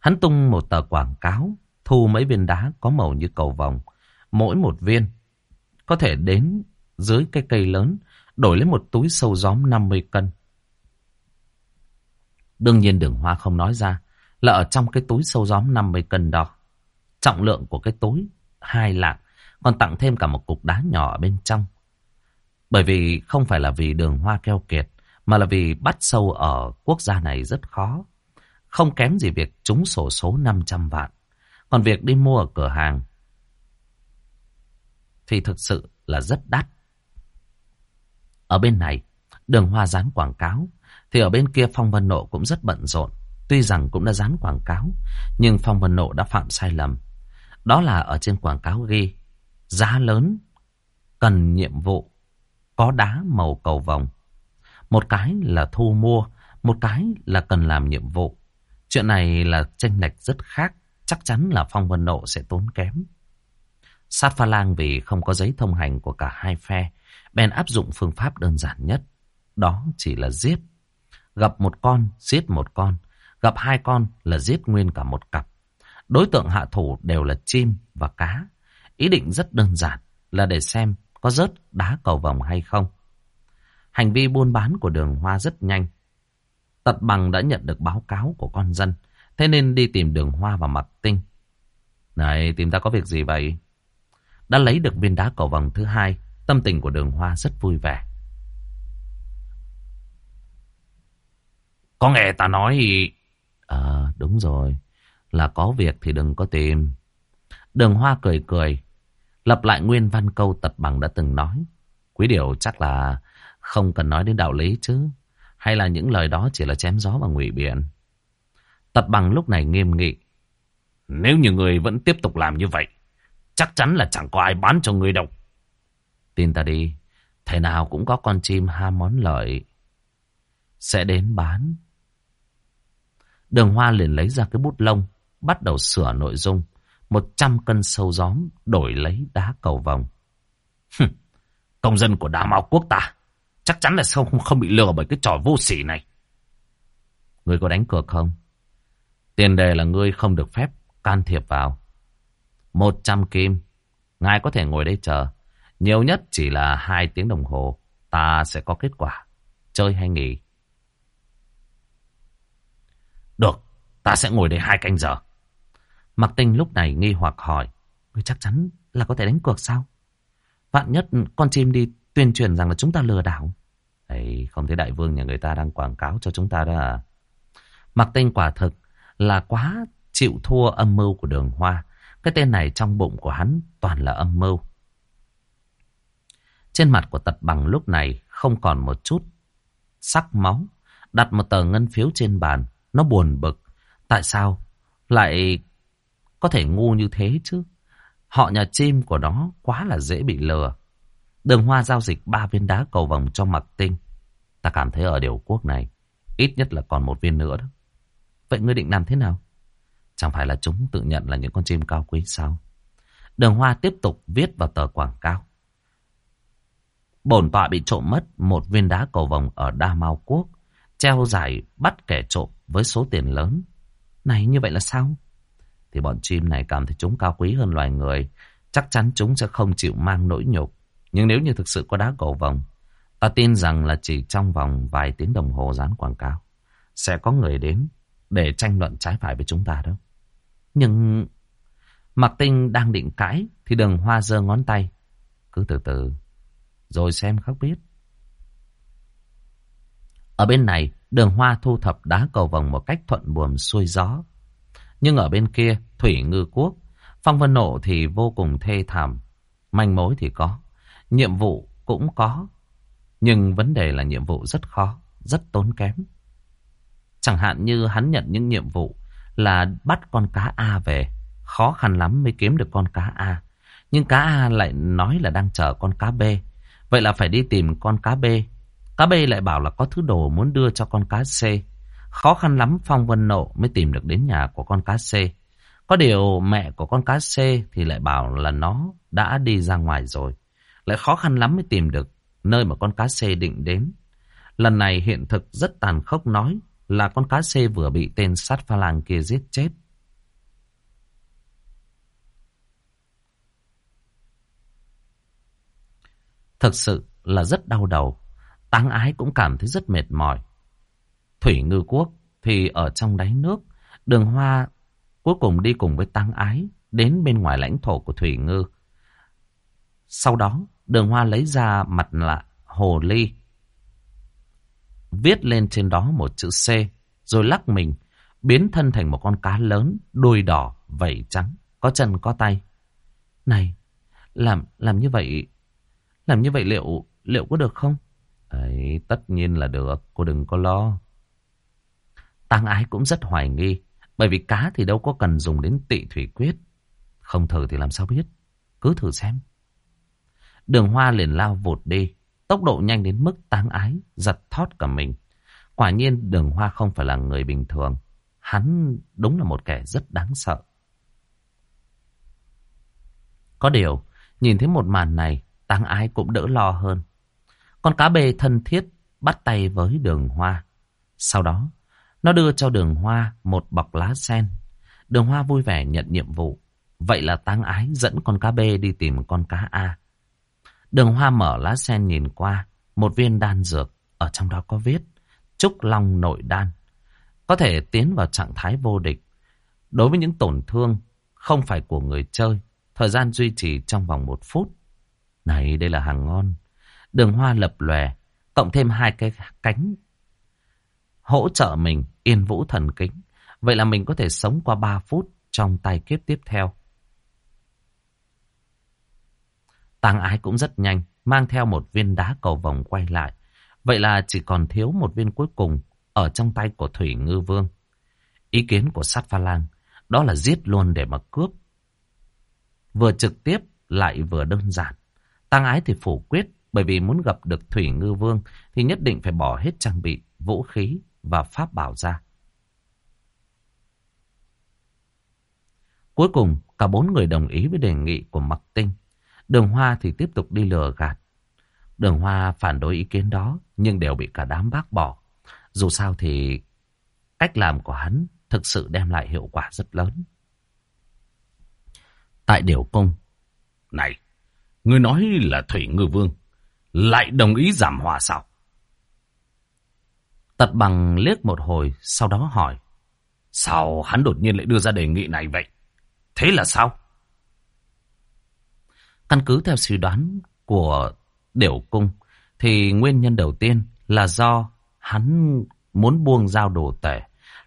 Hắn tung một tờ quảng cáo, thu mấy viên đá có màu như cầu vòng. Mỗi một viên có thể đến dưới cây cây lớn, đổi lấy một túi sâu gióm 50 cân. Đương nhiên đường hoa không nói ra là ở trong cái túi sâu gióm 50 cân đó. Trọng lượng của cái túi hai lạng, còn tặng thêm cả một cục đá nhỏ ở bên trong. Bởi vì không phải là vì đường hoa keo kiệt, mà là vì bắt sâu ở quốc gia này rất khó. Không kém gì việc trúng sổ số 500 vạn. Còn việc đi mua ở cửa hàng thì thực sự là rất đắt. Ở bên này, đường hoa dán quảng cáo, thì ở bên kia Phong Vân Nộ cũng rất bận rộn. Tuy rằng cũng đã dán quảng cáo, nhưng Phong Vân Nộ đã phạm sai lầm. Đó là ở trên quảng cáo ghi, giá lớn, cần nhiệm vụ, có đá màu cầu vòng. Một cái là thu mua, một cái là cần làm nhiệm vụ. Chuyện này là tranh lệch rất khác, chắc chắn là Phong Vân Nộ sẽ tốn kém. Sát pha lang vì không có giấy thông hành của cả hai phe, bèn áp dụng phương pháp đơn giản nhất. Đó chỉ là giết. Gặp một con, giết một con. Gặp hai con là giết nguyên cả một cặp. Đối tượng hạ thủ đều là chim và cá. Ý định rất đơn giản là để xem có rớt đá cầu vòng hay không. Hành vi buôn bán của đường hoa rất nhanh. Tật bằng đã nhận được báo cáo của con dân. Thế nên đi tìm đường hoa và mặt tinh. Này, tìm ta có việc gì vậy? Đã lấy được viên đá cầu vòng thứ hai. Tâm tình của đường hoa rất vui vẻ. Có nghe ta nói Ờ, đúng rồi. Là có việc thì đừng có tìm. Đường Hoa cười cười. Lặp lại nguyên văn câu tật bằng đã từng nói. Quý điều chắc là không cần nói đến đạo lý chứ. Hay là những lời đó chỉ là chém gió và ngụy biện. Tật bằng lúc này nghiêm nghị. Nếu như người vẫn tiếp tục làm như vậy, chắc chắn là chẳng có ai bán cho người đâu. Tin ta đi, thầy nào cũng có con chim ham món lợi. Sẽ đến bán. Đường Hoa liền lấy ra cái bút lông, bắt đầu sửa nội dung. Một trăm cân sâu gióm đổi lấy đá cầu vòng. công dân của Đà Mao Quốc ta, Chắc chắn là không, không bị lừa bởi cái trò vô sỉ này. Ngươi có đánh cược không? Tiền đề là ngươi không được phép can thiệp vào. Một trăm kim. Ngài có thể ngồi đây chờ. Nhiều nhất chỉ là hai tiếng đồng hồ. Ta sẽ có kết quả. Chơi hay nghỉ? Được. Ta sẽ ngồi đây hai canh giờ. Mặc tinh lúc này nghi hoặc hỏi. người chắc chắn là có thể đánh cược sao? Vạn nhất con chim đi tuyên truyền rằng là chúng ta lừa đảo. Ấy, không thấy đại vương nhà người ta đang quảng cáo cho chúng ta đó à? Mặc tinh quả thực là quá chịu thua âm mưu của đường hoa. Cái tên này trong bụng của hắn toàn là âm mưu. Trên mặt của tật bằng lúc này không còn một chút sắc máu. Đặt một tờ ngân phiếu trên bàn. Nó buồn bực. Tại sao lại có thể ngu như thế chứ? Họ nhà chim của nó quá là dễ bị lừa. Đường hoa giao dịch ba viên đá cầu vòng cho mặc tinh. Ta cảm thấy ở điều quốc này, ít nhất là còn một viên nữa đó. Vậy ngươi định làm thế nào? Chẳng phải là chúng tự nhận là những con chim cao quý sao? Đường hoa tiếp tục viết vào tờ quảng cáo. Bổn tọa bị trộm mất một viên đá cầu vòng ở Đa Mao Quốc. Treo giải bắt kẻ trộm với số tiền lớn. Này, như vậy là sao? Thì bọn chim này cảm thấy chúng cao quý hơn loài người. Chắc chắn chúng sẽ không chịu mang nỗi nhục. Nhưng nếu như thực sự có đá cầu vòng, ta tin rằng là chỉ trong vòng vài tiếng đồng hồ dán quảng cáo, sẽ có người đến để tranh luận trái phải với chúng ta đâu. Nhưng Mạc Tinh đang định cãi thì đường hoa giơ ngón tay. Cứ từ từ, rồi xem khắc biết. Ở bên này, đường hoa thu thập đá cầu vòng một cách thuận buồm xuôi gió. Nhưng ở bên kia, Thủy Ngư Quốc, Phong Vân Nộ thì vô cùng thê thảm. Manh mối thì có, nhiệm vụ cũng có. Nhưng vấn đề là nhiệm vụ rất khó, rất tốn kém. Chẳng hạn như hắn nhận những nhiệm vụ là bắt con cá A về. Khó khăn lắm mới kiếm được con cá A. Nhưng cá A lại nói là đang chờ con cá B. Vậy là phải đi tìm con cá B. Cá B lại bảo là có thứ đồ muốn đưa cho con cá C. Khó khăn lắm, Phong Vân Nộ mới tìm được đến nhà của con cá C. Có điều mẹ của con cá C thì lại bảo là nó đã đi ra ngoài rồi. Lại khó khăn lắm mới tìm được nơi mà con cá C định đến. Lần này hiện thực rất tàn khốc nói là con cá xê vừa bị tên sát pha lang kia giết chết. Thực sự là rất đau đầu. Táng ái cũng cảm thấy rất mệt mỏi. Thủy ngư quốc thì ở trong đáy nước. Đường hoa cuối cùng đi cùng với tăng ái đến bên ngoài lãnh thổ của Thủy ngư. Sau đó đường hoa lấy ra mặt lạ hồ ly viết lên trên đó một chữ C, rồi lắc mình, biến thân thành một con cá lớn, đuôi đỏ, vảy trắng, có chân có tay. Này, làm làm như vậy, làm như vậy liệu liệu có được không? Ấy, tất nhiên là được, cô đừng có lo. Tăng ái cũng rất hoài nghi, bởi vì cá thì đâu có cần dùng đến tị thủy quyết. Không thử thì làm sao biết, cứ thử xem. Đường hoa liền lao vụt đi, Tốc độ nhanh đến mức tăng ái, giật thót cả mình. Quả nhiên đường hoa không phải là người bình thường. Hắn đúng là một kẻ rất đáng sợ. Có điều, nhìn thấy một màn này, tăng ái cũng đỡ lo hơn. Con cá bê thân thiết bắt tay với đường hoa. Sau đó, nó đưa cho đường hoa một bọc lá sen. Đường hoa vui vẻ nhận nhiệm vụ. Vậy là tang ái dẫn con cá bê đi tìm con cá A. Đường hoa mở lá sen nhìn qua, một viên đan dược, ở trong đó có viết, Trúc Long nội đan. Có thể tiến vào trạng thái vô địch. Đối với những tổn thương không phải của người chơi, thời gian duy trì trong vòng một phút. Này, đây là hàng ngon. Đường hoa lập lòe, cộng thêm hai cái cánh hỗ trợ mình yên vũ thần kính. Vậy là mình có thể sống qua ba phút trong tay kiếp tiếp theo. Tàng ái cũng rất nhanh, mang theo một viên đá cầu vòng quay lại. Vậy là chỉ còn thiếu một viên cuối cùng ở trong tay của Thủy Ngư Vương. Ý kiến của sát pha lang, đó là giết luôn để mà cướp. Vừa trực tiếp lại vừa đơn giản. Tăng ái thì phủ quyết, bởi vì muốn gặp được Thủy Ngư Vương thì nhất định phải bỏ hết trang bị, vũ khí và pháp bảo ra. Cuối cùng, cả bốn người đồng ý với đề nghị của Mặc Tinh. Đường Hoa thì tiếp tục đi lừa gạt. Đường Hoa phản đối ý kiến đó, nhưng đều bị cả đám bác bỏ. Dù sao thì cách làm của hắn thực sự đem lại hiệu quả rất lớn. Tại Điều Cung. Này, ngươi nói là Thủy Ngư Vương, lại đồng ý giảm hòa sao? Tật bằng liếc một hồi, sau đó hỏi. Sao hắn đột nhiên lại đưa ra đề nghị này vậy? Thế là sao? Căn cứ theo suy đoán của Điểu Cung, thì nguyên nhân đầu tiên là do hắn muốn buông giao đồ tể,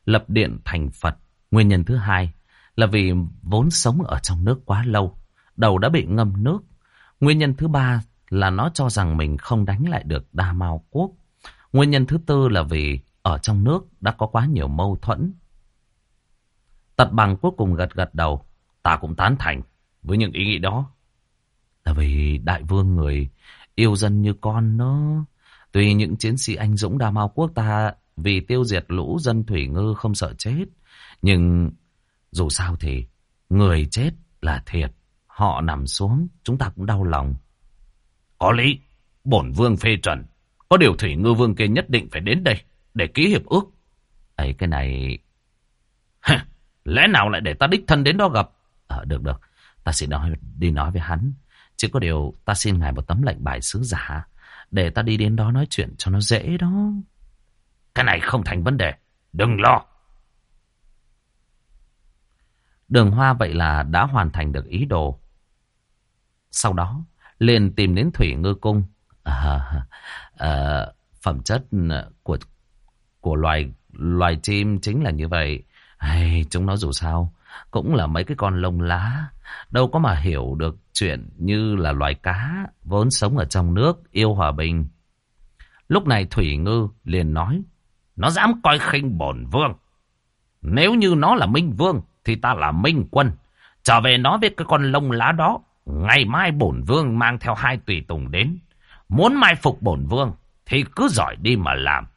lập điện thành Phật. Nguyên nhân thứ hai là vì vốn sống ở trong nước quá lâu, đầu đã bị ngâm nước. Nguyên nhân thứ ba là nó cho rằng mình không đánh lại được Đa Mao Quốc. Nguyên nhân thứ tư là vì ở trong nước đã có quá nhiều mâu thuẫn. Tật bằng cuối cùng gật gật đầu, ta cũng tán thành với những ý nghĩ đó. Là vì đại vương người yêu dân như con nó. Tuy những chiến sĩ anh dũng Đa mau Quốc ta vì tiêu diệt lũ dân thủy ngư không sợ chết, nhưng dù sao thì người chết là thiệt. Họ nằm xuống, chúng ta cũng đau lòng. Có lý, bổn vương phê chuẩn. Có điều thủy ngư vương kia nhất định phải đến đây để ký hiệp ước. ấy cái này... Lẽ nào lại để ta đích thân đến đó gặp? Ờ, được được, ta sẽ nói đi nói với hắn. Chỉ có điều ta xin ngài một tấm lệnh bài sứ giả để ta đi đến đó nói chuyện cho nó dễ đó. Cái này không thành vấn đề, đừng lo. Đường Hoa vậy là đã hoàn thành được ý đồ. Sau đó, liền tìm đến Thủy Ngư Cung. À, à, phẩm chất à, của của loài loài chim chính là như vậy. Hay, chúng nó dù sao cũng là mấy cái con lông lá, đâu có mà hiểu được chuyện như là loài cá vốn sống ở trong nước yêu hòa bình. Lúc này Thủy Ngư liền nói, nó dám coi khinh bổn vương. Nếu như nó là Minh Vương thì ta là Minh Quân. Trở về nói với cái con lông lá đó, ngày mai bổn vương mang theo hai tùy tùng đến. Muốn mai phục bổn vương thì cứ giỏi đi mà làm.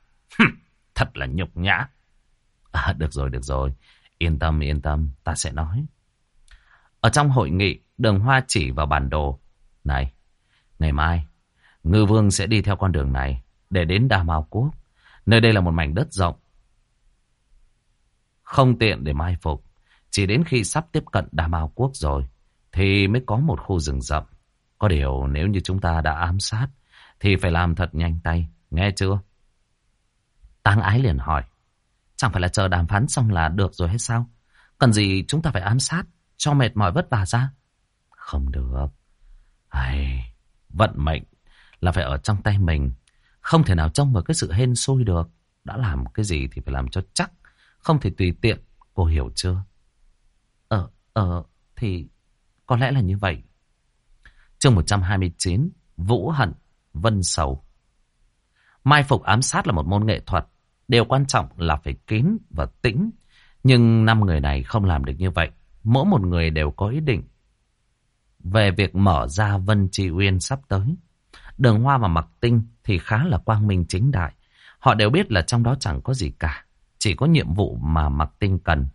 thật là nhục nhã. À, được rồi, được rồi. Yên tâm, yên tâm, ta sẽ nói. Ở trong hội nghị, đường hoa chỉ vào bản đồ. Này, ngày mai, ngư vương sẽ đi theo con đường này để đến Đà Mao Quốc. Nơi đây là một mảnh đất rộng. Không tiện để mai phục. Chỉ đến khi sắp tiếp cận Đà Mao Quốc rồi, thì mới có một khu rừng rậm. Có điều nếu như chúng ta đã ám sát, thì phải làm thật nhanh tay, nghe chưa? Táng ái liền hỏi. Chẳng phải là chờ đàm phán xong là được rồi hay sao? Cần gì chúng ta phải ám sát, cho mệt mỏi vất vả ra? Không được. Ai, vận mệnh là phải ở trong tay mình. Không thể nào trông vào cái sự hên xui được. Đã làm cái gì thì phải làm cho chắc. Không thể tùy tiện. Cô hiểu chưa? Ờ, ờ, thì có lẽ là như vậy. Chương 129, Vũ Hận, Vân Sầu. Mai phục ám sát là một môn nghệ thuật. Điều quan trọng là phải kín và tĩnh. Nhưng năm người này không làm được như vậy. Mỗi một người đều có ý định về việc mở ra Vân Tri Uyên sắp tới. Đường Hoa và Mặc Tinh thì khá là quang minh chính đại. Họ đều biết là trong đó chẳng có gì cả. Chỉ có nhiệm vụ mà Mặc Tinh cần.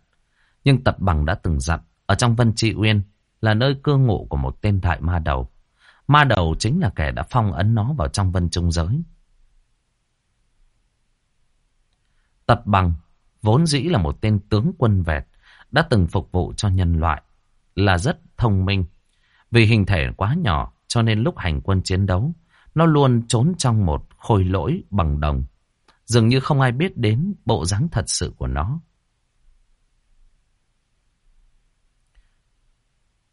Nhưng Tập Bằng đã từng dặn. Ở trong Vân Tri Uyên là nơi cư ngụ của một tên đại ma đầu. Ma đầu chính là kẻ đã phong ấn nó vào trong Vân Trung Giới. Tật Bằng vốn dĩ là một tên tướng quân vẹt. Đã từng phục vụ cho nhân loại. Là rất thông minh. Vì hình thể quá nhỏ cho nên lúc hành quân chiến đấu nó luôn trốn trong một khôi lỗi bằng đồng. Dường như không ai biết đến bộ dáng thật sự của nó.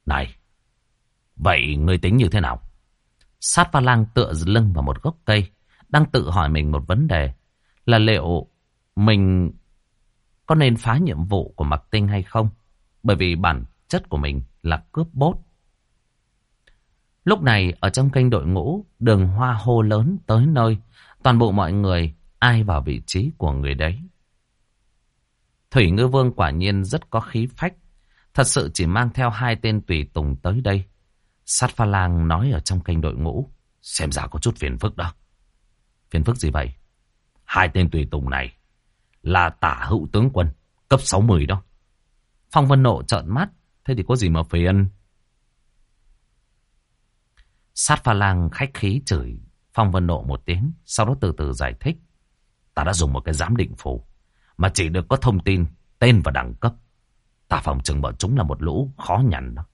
Này, vậy ngươi tính như thế nào? Sát pha lang tựa lưng vào một gốc cây, đang tự hỏi mình một vấn đề. Là liệu mình có nên phá nhiệm vụ của Mạc Tinh hay không? Bởi vì bản chất của mình là cướp bốt. Lúc này ở trong kênh đội ngũ, đường hoa hô lớn tới nơi, toàn bộ mọi người ai vào vị trí của người đấy. Thủy Ngư Vương quả nhiên rất có khí phách, thật sự chỉ mang theo hai tên tùy tùng tới đây. Sát pha lang nói ở trong kênh đội ngũ, xem ra có chút phiền phức đó. Phiền phức gì vậy? Hai tên tùy tùng này là tả hữu tướng quân, cấp 60 đó. Phong Vân Nộ trợn mắt, thế thì có gì mà phiền? Sát pha lang khách khí chửi Phong Vân nộ một tiếng, sau đó từ từ giải thích. Ta đã dùng một cái giám định phù, mà chỉ được có thông tin, tên và đẳng cấp. Ta phòng chừng bọn chúng là một lũ khó nhằn đó.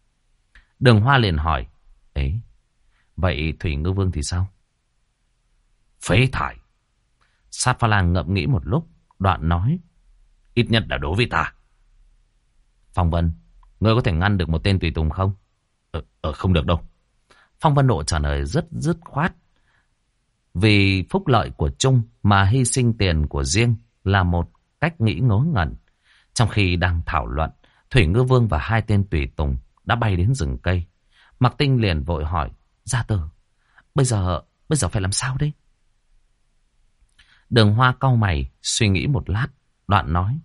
Đường Hoa liền hỏi, ấy, vậy Thủy Ngư Vương thì sao? Phế thải. Sát Pha Lang ngậm nghĩ một lúc, đoạn nói, ít nhất là đối với ta. Phong Vân, ngươi có thể ngăn được một tên tùy tùng không? Ờ, ờ không được đâu. Phong Vân Nộ trả lời rất dứt khoát. Vì phúc lợi của chung mà hy sinh tiền của riêng là một cách nghĩ ngớ ngẩn. Trong khi đang thảo luận, Thủy Ngư Vương và hai tên tùy tùng đã bay đến rừng cây. Mạc Tinh liền vội hỏi, Gia Tử, bây giờ, bây giờ phải làm sao đây? Đường Hoa cau mày, suy nghĩ một lát, đoạn nói,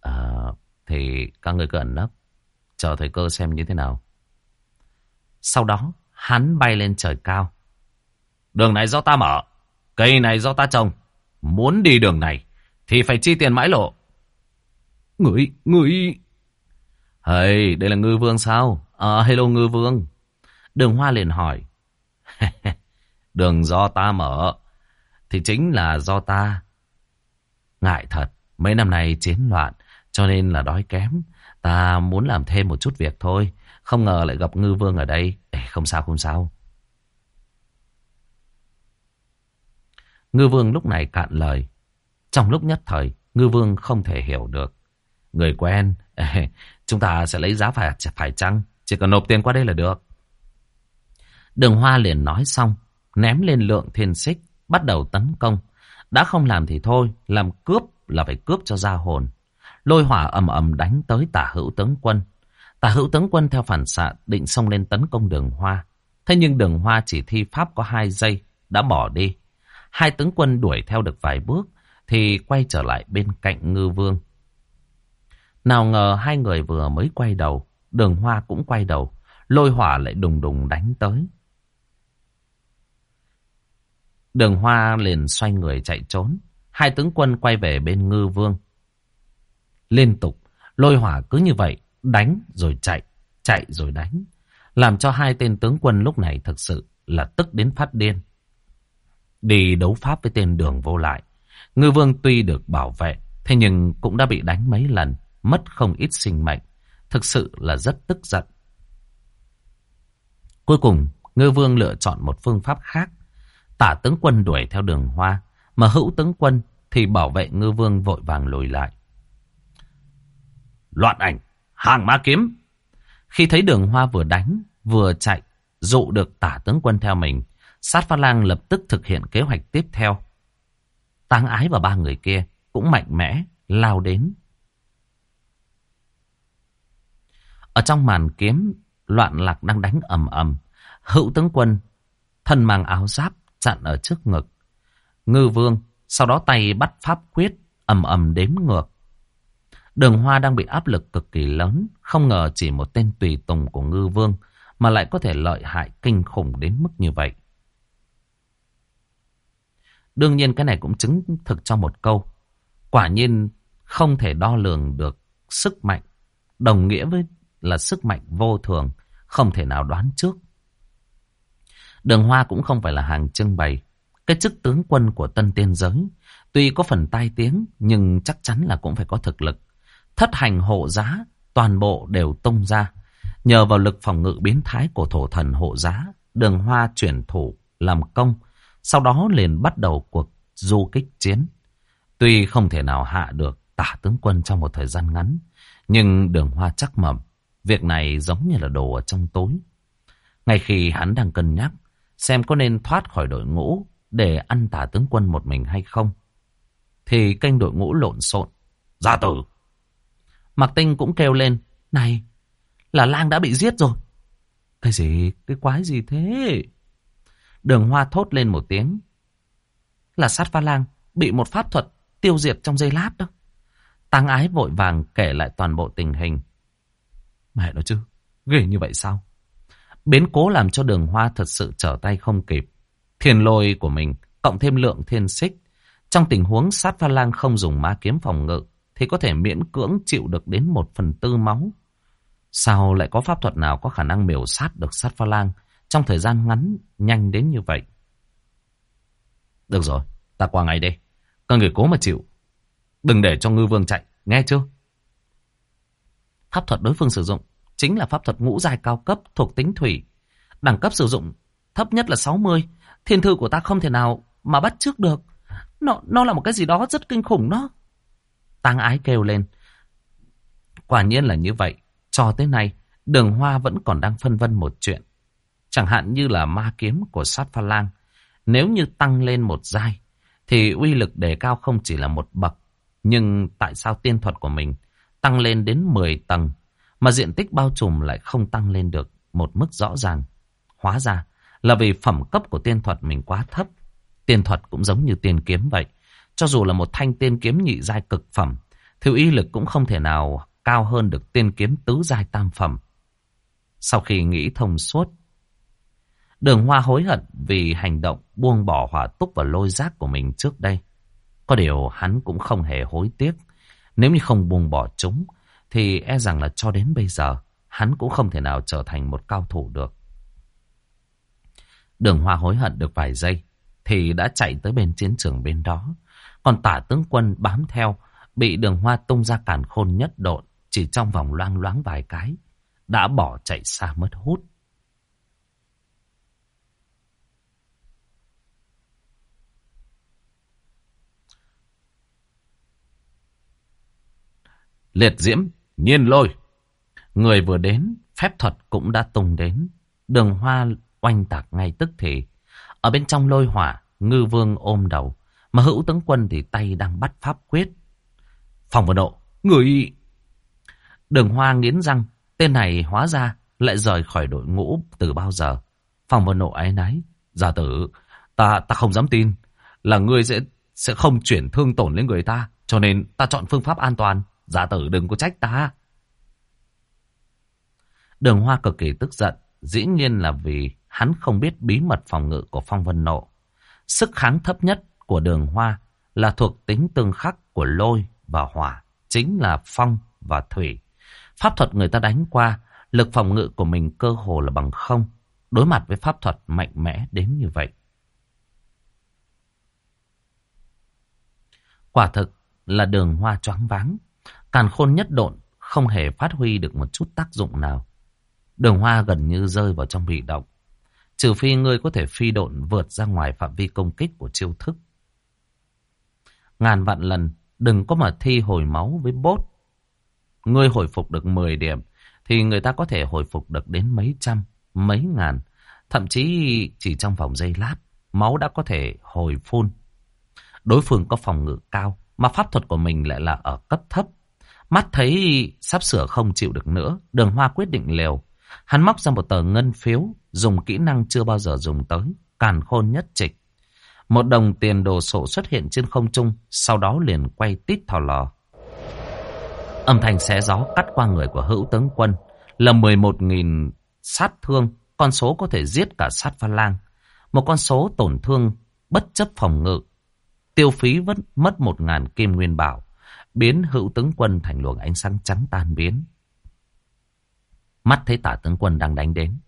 Ờ, thì các người cứ ẩn nấp, chờ thời cơ xem như thế nào. Sau đó, hắn bay lên trời cao. Đường này do ta mở, cây này do ta trồng. Muốn đi đường này, thì phải chi tiền mãi lộ. Người, người... Hey, đây là ngư vương sao? À, hello ngư vương. Đường Hoa liền hỏi. đường do ta mở, thì chính là do ta. Ngại thật, mấy năm nay chiến loạn, cho nên là đói kém. Ta muốn làm thêm một chút việc thôi. Không ngờ lại gặp ngư vương ở đây. Ê, không sao, không sao. Ngư vương lúc này cạn lời. Trong lúc nhất thời, ngư vương không thể hiểu được. Người quen, chúng ta sẽ lấy giá phải, phải chăng? Chỉ cần nộp tiền qua đây là được. Đường Hoa liền nói xong, ném lên lượng thiên xích, bắt đầu tấn công. Đã không làm thì thôi, làm cướp là phải cướp cho ra hồn. Lôi hỏa ầm ầm đánh tới tả hữu tướng quân. Tả hữu tướng quân theo phản xạ định xông lên tấn công đường Hoa. Thế nhưng đường Hoa chỉ thi pháp có hai giây, đã bỏ đi. Hai tướng quân đuổi theo được vài bước, thì quay trở lại bên cạnh ngư vương. Nào ngờ hai người vừa mới quay đầu, đường hoa cũng quay đầu, lôi hỏa lại đùng đùng đánh tới. Đường hoa liền xoay người chạy trốn, hai tướng quân quay về bên ngư vương. Liên tục, lôi hỏa cứ như vậy, đánh rồi chạy, chạy rồi đánh. Làm cho hai tên tướng quân lúc này thực sự là tức đến phát điên. Đi đấu pháp với tên đường vô lại. Ngư vương tuy được bảo vệ, thế nhưng cũng đã bị đánh mấy lần, mất không ít sinh mệnh. Thực sự là rất tức giận. Cuối cùng, ngư vương lựa chọn một phương pháp khác. Tả tướng quân đuổi theo đường hoa, mà hữu tướng quân thì bảo vệ ngư vương vội vàng lùi lại. Loạn ảnh, hàng ma kiếm. Khi thấy đường hoa vừa đánh, vừa chạy, dụ được tả tướng quân theo mình, sát pha lang lập tức thực hiện kế hoạch tiếp theo. Táng ái và ba người kia cũng mạnh mẽ lao đến. Ở trong màn kiếm, loạn lạc đang đánh ầm ầm. Hữu tướng quân, thân mang áo giáp, chặn ở trước ngực. Ngư vương, sau đó tay bắt pháp quyết, ầm ầm đếm ngược. Đường hoa đang bị áp lực cực kỳ lớn, không ngờ chỉ một tên tùy tùng của ngư vương mà lại có thể lợi hại kinh khủng đến mức như vậy. Đương nhiên cái này cũng chứng thực cho một câu. Quả nhiên không thể đo lường được sức mạnh. Đồng nghĩa với là sức mạnh vô thường. Không thể nào đoán trước. Đường Hoa cũng không phải là hàng trưng bày. Cái chức tướng quân của tân tiên giới. Tuy có phần tai tiếng nhưng chắc chắn là cũng phải có thực lực. Thất hành hộ giá toàn bộ đều tung ra. Nhờ vào lực phòng ngự biến thái của thổ thần hộ giá. Đường Hoa chuyển thủ làm công sau đó liền bắt đầu cuộc du kích chiến. Tuy không thể nào hạ được tả tướng quân trong một thời gian ngắn, nhưng đường hoa chắc mầm, việc này giống như là đồ ở trong tối. Ngay khi hắn đang cân nhắc, xem có nên thoát khỏi đội ngũ để ăn tả tướng quân một mình hay không, thì kênh đội ngũ lộn xộn. Gia tử! Mạc Tinh cũng kêu lên, này, là lang đã bị giết rồi. Cái gì? Cái quái gì thế? Đường hoa thốt lên một tiếng. Là sát pha lang bị một pháp thuật tiêu diệt trong giây lát đó. Tăng ái vội vàng kể lại toàn bộ tình hình. Mẹ nó chứ, ghê như vậy sao? Biến cố làm cho đường hoa thật sự trở tay không kịp. thiên lôi của mình cộng thêm lượng thiên xích. Trong tình huống sát pha lang không dùng ma kiếm phòng ngự thì có thể miễn cưỡng chịu được đến một phần tư máu. Sao lại có pháp thuật nào có khả năng miểu sát được sát pha lang trong thời gian ngắn, nhanh đến như vậy. Được rồi, ta qua ngay đây. Các người cố mà chịu. Đừng để cho ngư vương chạy, nghe chưa? Pháp thuật đối phương sử dụng chính là pháp thuật ngũ giai cao cấp thuộc tính thủy. Đẳng cấp sử dụng thấp nhất là 60. Thiên thư của ta không thể nào mà bắt trước được. Nó, nó là một cái gì đó rất kinh khủng đó. Tăng ái kêu lên. Quả nhiên là như vậy. Cho tới nay, đường hoa vẫn còn đang phân vân một chuyện. Chẳng hạn như là ma kiếm của sát pha lang. Nếu như tăng lên một giai, thì uy lực đề cao không chỉ là một bậc. Nhưng tại sao tiên thuật của mình tăng lên đến 10 tầng, mà diện tích bao trùm lại không tăng lên được một mức rõ ràng? Hóa ra là vì phẩm cấp của tiên thuật mình quá thấp. Tiên thuật cũng giống như tiên kiếm vậy. Cho dù là một thanh tiên kiếm nhị giai cực phẩm, thì uy lực cũng không thể nào cao hơn được tiên kiếm tứ giai tam phẩm. Sau khi nghĩ thông suốt, đường hoa hối hận vì hành động buông bỏ hỏa túc và lôi giác của mình trước đây. Có điều hắn cũng không hề hối tiếc. Nếu như không buông bỏ chúng, thì e rằng là cho đến bây giờ, hắn cũng không thể nào trở thành một cao thủ được. Đường hoa hối hận được vài giây, thì đã chạy tới bên chiến trường bên đó. Còn tả tướng quân bám theo, bị đường hoa tung ra cản khôn nhất độn, chỉ trong vòng loang loáng vài cái, đã bỏ chạy xa mất hút. Liệt diễm, nhiên lôi. Người vừa đến, phép thuật cũng đã tung đến. Đường hoa oanh tạc ngay tức thì. Ở bên trong lôi hỏa, ngư vương ôm đầu. Mà hữu tướng quân thì tay đang bắt pháp quyết. Phòng vừa độ, người... Đường hoa nghiến răng, tên này hóa ra lại rời khỏi đội ngũ từ bao giờ. Phòng vừa độ ái náy. Giả tử, ta ta không dám tin là ngươi sẽ sẽ không chuyển thương tổn lên người ta. Cho nên ta chọn phương pháp an toàn. Giả tử đừng có trách ta. Đường hoa cực kỳ tức giận. Dĩ nhiên là vì hắn không biết bí mật phòng ngự của phong vân nộ. Sức kháng thấp nhất của đường hoa là thuộc tính tương khắc của lôi và hỏa. Chính là phong và thủy. Pháp thuật người ta đánh qua, lực phòng ngự của mình cơ hồ là bằng không. Đối mặt với pháp thuật mạnh mẽ đến như vậy. Quả thực là đường hoa choáng váng. Càn khôn nhất độn không hề phát huy được một chút tác dụng nào. Đường hoa gần như rơi vào trong bị động. Trừ phi ngươi có thể phi độn vượt ra ngoài phạm vi công kích của chiêu thức. Ngàn vạn lần đừng có mà thi hồi máu với bốt. Ngươi hồi phục được 10 điểm thì người ta có thể hồi phục được đến mấy trăm, mấy ngàn. Thậm chí chỉ trong vòng giây lát, máu đã có thể hồi phun. Đối phương có phòng ngự cao, mà pháp thuật của mình lại là ở cấp thấp. Mắt thấy sắp sửa không chịu được nữa, đường hoa quyết định liều. Hắn móc ra một tờ ngân phiếu, dùng kỹ năng chưa bao giờ dùng tới, càn khôn nhất trịch. Một đồng tiền đồ sộ xuất hiện trên không trung, sau đó liền quay tít thò lò. Âm thanh xé gió cắt qua người của hữu tướng quân là 11.000 sát thương, con số có thể giết cả sát pha lang. Một con số tổn thương bất chấp phòng ngự. Tiêu phí vẫn mất 1.000 kim nguyên bảo, biến hữu tướng quân thành luồng ánh sáng trắng tan biến. Mắt thấy tả tướng quân đang đánh đến.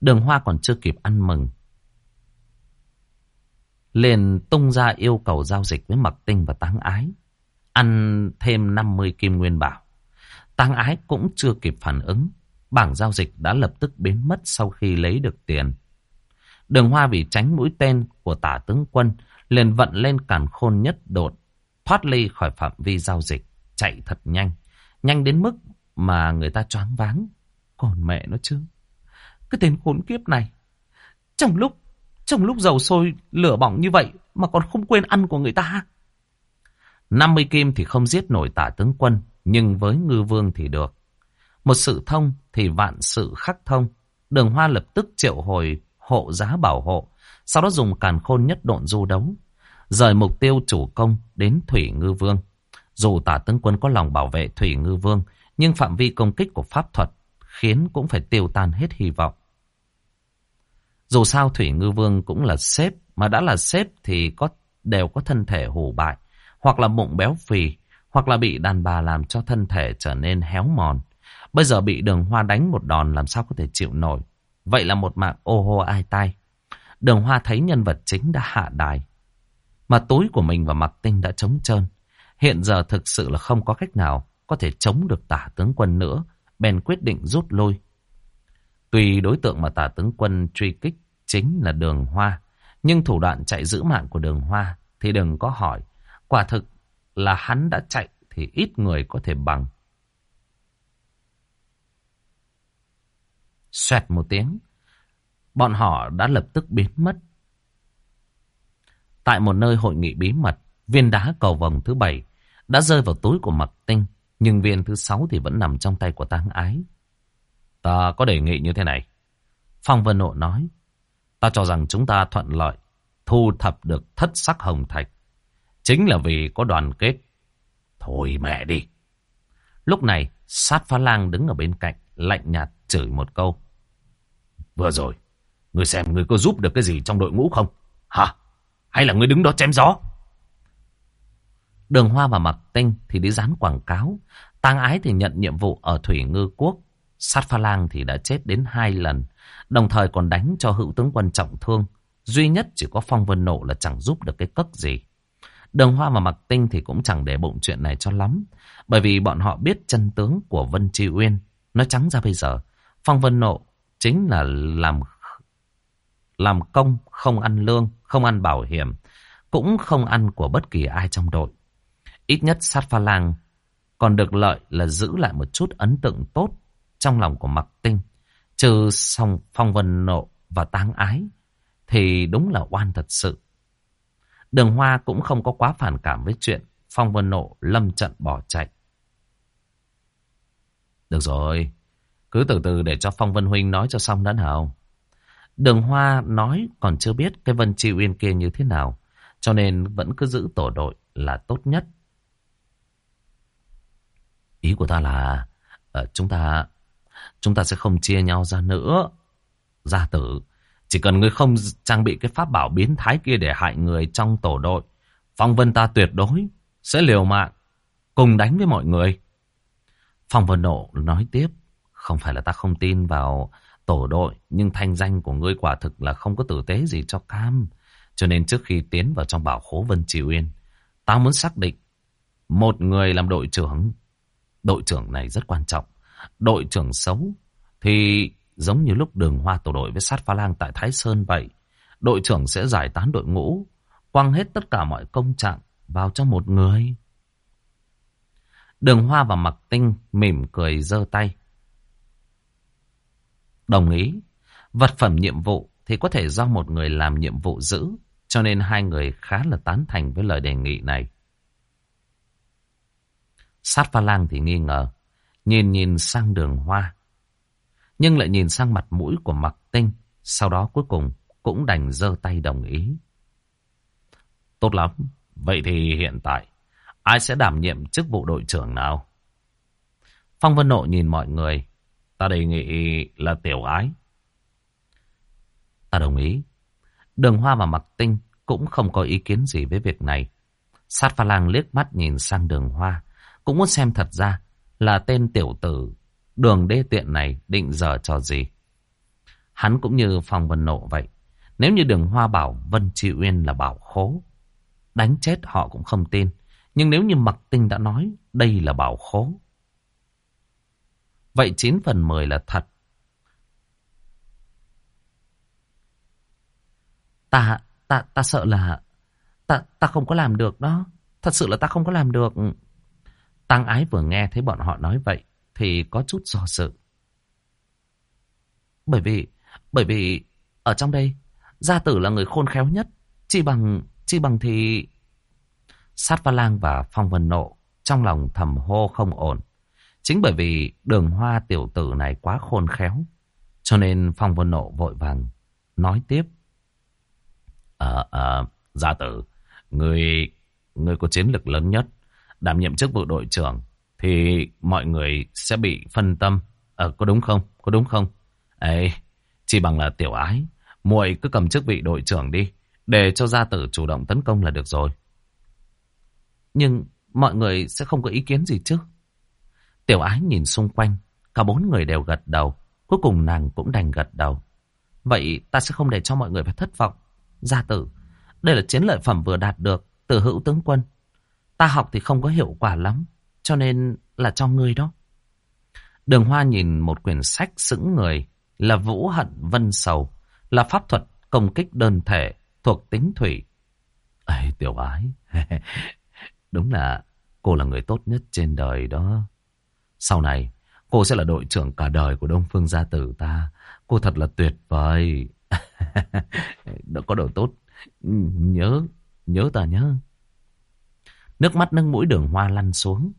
Đường hoa còn chưa kịp ăn mừng. Liền tung ra yêu cầu giao dịch với mặc Tinh và Táng Ái. Ăn thêm 50 kim nguyên bảo. Táng Ái cũng chưa kịp phản ứng. Bảng giao dịch đã lập tức biến mất sau khi lấy được tiền. Đường hoa vì tránh mũi tên của tả tướng quân, liền vận lên càn khôn nhất đột. Thoát ly khỏi phạm vi giao dịch. Chạy thật nhanh. Nhanh đến mức mà người ta choáng váng. Còn mẹ nó chứ. Cái tên khốn kiếp này. Trong lúc, trong lúc dầu sôi lửa bỏng như vậy mà còn không quên ăn của người ta. 50 kim thì không giết nổi tả tướng quân, nhưng với ngư vương thì được. Một sự thông thì vạn sự khắc thông. Đường hoa lập tức triệu hồi hộ giá bảo hộ, sau đó dùng càn khôn nhất độn du đấu, rời mục tiêu chủ công đến Thủy Ngư Vương. Dù tả tướng quân có lòng bảo vệ Thủy Ngư Vương, nhưng phạm vi công kích của pháp thuật khiến cũng phải tiêu tan hết hy vọng. Dù sao Thủy Ngư Vương cũng là sếp, mà đã là sếp thì có đều có thân thể hủ bại, hoặc là bụng béo phì, hoặc là bị đàn bà làm cho thân thể trở nên héo mòn. Bây giờ bị đường hoa đánh một đòn làm sao có thể chịu nổi. Vậy là một mạng ô hô ai tai. Đường hoa thấy nhân vật chính đã hạ đài. Mà túi của mình và mặc tinh đã trống trơn. Hiện giờ thực sự là không có cách nào có thể chống được tả tướng quân nữa. Bèn quyết định rút lui. Tuy đối tượng mà tả tướng quân truy kích chính là đường hoa. Nhưng thủ đoạn chạy giữ mạng của đường hoa thì đừng có hỏi. Quả thực là hắn đã chạy thì ít người có thể bằng. Xoẹt một tiếng, bọn họ đã lập tức biến mất. Tại một nơi hội nghị bí mật, viên đá cầu vòng thứ bảy đã rơi vào túi của Mặc Tinh, nhưng viên thứ sáu thì vẫn nằm trong tay của Tăng Ái. Ta có đề nghị như thế này. Phong Vân Nộ nói, ta cho rằng chúng ta thuận lợi, thu thập được thất sắc hồng thạch. Chính là vì có đoàn kết. Thôi mẹ đi. Lúc này, sát phá lang đứng ở bên cạnh, lạnh nhạt chửi một câu. Vừa rồi, ngươi xem ngươi có giúp được cái gì trong đội ngũ không? Hả? Hay là ngươi đứng đó chém gió? Đường Hoa và Mặc Tinh thì đi dán quảng cáo. Tang Ái thì nhận nhiệm vụ ở Thủy Ngư Quốc. Sát Pha Lang thì đã chết đến hai lần. Đồng thời còn đánh cho hữu tướng quân trọng thương. Duy nhất chỉ có Phong Vân Nộ là chẳng giúp được cái cất gì. Đường Hoa và Mặc Tinh thì cũng chẳng để bụng chuyện này cho lắm. Bởi vì bọn họ biết chân tướng của Vân Tri Uyên. Nói trắng ra bây giờ, Phong Vân Nộ chính là làm làm công, không ăn lương, không ăn bảo hiểm, cũng không ăn của bất kỳ ai trong đội. Ít nhất sát pha lang còn được lợi là giữ lại một chút ấn tượng tốt trong lòng của Mặc Tinh. Trừ song phong vân nộ và táng ái thì đúng là oan thật sự. Đường Hoa cũng không có quá phản cảm với chuyện Phong Vân Nộ lâm trận bỏ chạy. Được rồi, cứ từ từ để cho Phong Vân Huynh nói cho xong đã nào. Đường Hoa nói còn chưa biết cái Vân Chi Uyên kia như thế nào, cho nên vẫn cứ giữ tổ đội là tốt nhất. Ý của ta là uh, chúng ta chúng ta sẽ không chia nhau ra nữa. Gia tử, chỉ cần ngươi không trang bị cái pháp bảo biến thái kia để hại người trong tổ đội, Phong Vân ta tuyệt đối sẽ liều mạng cùng đánh với mọi người. Phong Vân Nộ nói tiếp, không phải là ta không tin vào tổ đội, nhưng thanh danh của ngươi quả thực là không có tử tế gì cho cam. Cho nên trước khi tiến vào trong bảo khố Vân Triều yên ta muốn xác định một người làm đội trưởng. Đội trưởng này rất quan trọng. Đội trưởng xấu thì giống như lúc đường hoa tổ đội với sát pha lang tại Thái Sơn vậy. Đội trưởng sẽ giải tán đội ngũ, quăng hết tất cả mọi công trạng vào cho một người. Đường hoa và mặc tinh mỉm cười giơ tay. Đồng ý. Vật phẩm nhiệm vụ thì có thể do một người làm nhiệm vụ giữ, cho nên hai người khá là tán thành với lời đề nghị này. Sát pha lang thì nghi ngờ, nhìn nhìn sang đường hoa. Nhưng lại nhìn sang mặt mũi của mặc tinh, sau đó cuối cùng cũng đành giơ tay đồng ý. Tốt lắm, vậy thì hiện tại ai sẽ đảm nhiệm chức vụ đội trưởng nào? Phong Vân Nộ nhìn mọi người, Ta đề nghị là tiểu ái. Ta đồng ý. Đường Hoa và Mặc Tinh cũng không có ý kiến gì với việc này. Sát pha lang liếc mắt nhìn sang đường Hoa. Cũng muốn xem thật ra là tên tiểu tử, đường đê tiện này định giờ cho gì. Hắn cũng như phòng vân nộ vậy. Nếu như đường Hoa bảo Vân Trị Uyên là bảo khố. Đánh chết họ cũng không tin. Nhưng nếu như Mặc Tinh đã nói đây là bảo khố. Vậy 9 phần 10 là thật. Ta, ta, ta sợ là... Ta, ta không có làm được đó. Thật sự là ta không có làm được. Tăng ái vừa nghe thấy bọn họ nói vậy thì có chút do dự. Bởi vì, bởi vì ở trong đây, gia tử là người khôn khéo nhất. Chỉ bằng, chỉ bằng thì... Sát Va Lang và Phong Vân Nộ trong lòng thầm hô không ổn. Chính bởi vì đường hoa tiểu tử này quá khôn khéo. Cho nên Phong Vân Nộ vội vàng nói tiếp. Ờ, ờ, gia tử, người, người có chiến lực lớn nhất, đảm nhiệm chức vụ đội trưởng, thì mọi người sẽ bị phân tâm. Ờ, có đúng không? Có đúng không? Ấy, chỉ bằng là tiểu ái, muội cứ cầm chức vị đội trưởng đi, để cho gia tử chủ động tấn công là được rồi. Nhưng mọi người sẽ không có ý kiến gì chứ? Tiểu ái nhìn xung quanh, cả bốn người đều gật đầu. Cuối cùng nàng cũng đành gật đầu. Vậy ta sẽ không để cho mọi người phải thất vọng. Gia tử, Đây là chiến lợi phẩm vừa đạt được từ hữu tướng quân. Ta học thì không có hiệu quả lắm. Cho nên là cho ngươi đó. Đường Hoa nhìn một quyển sách sững người là Vũ Hận Vân Sầu. Là pháp thuật công kích đơn thể thuộc tính thủy. Ê, tiểu ái. Đúng là cô là người tốt nhất trên đời đó. Sau này, cô sẽ là đội trưởng cả đời của Đông Phương Gia Tử ta. Cô thật là tuyệt vời. Đã có đồ tốt. Nhớ, nhớ ta nhớ. Nước mắt nâng mũi đường hoa lăn xuống.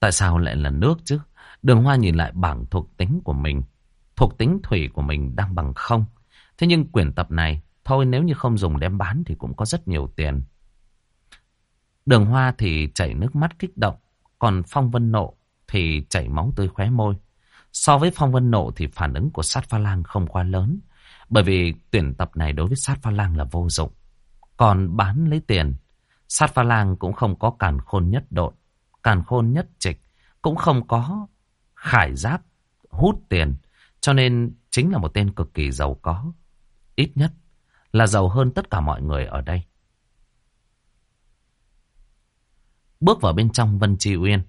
Tại sao lại là nước chứ? Đường hoa nhìn lại bảng thuộc tính của mình. Thuộc tính thủy của mình đang bằng không. Thế nhưng quyển tập này, thôi nếu như không dùng đem bán thì cũng có rất nhiều tiền. Đường hoa thì chảy nước mắt kích động. Còn phong vân nộ thì chảy máu tươi khóe môi. So với phong vân nộ thì phản ứng của sát pha lang không quá lớn. Bởi vì tuyển tập này đối với sát pha lang là vô dụng. Còn bán lấy tiền, sát pha lang cũng không có càn khôn nhất độn, càn khôn nhất trịch, cũng không có khải giáp hút tiền. Cho nên chính là một tên cực kỳ giàu có. Ít nhất là giàu hơn tất cả mọi người ở đây. Bước vào bên trong Vân Tri Uyên.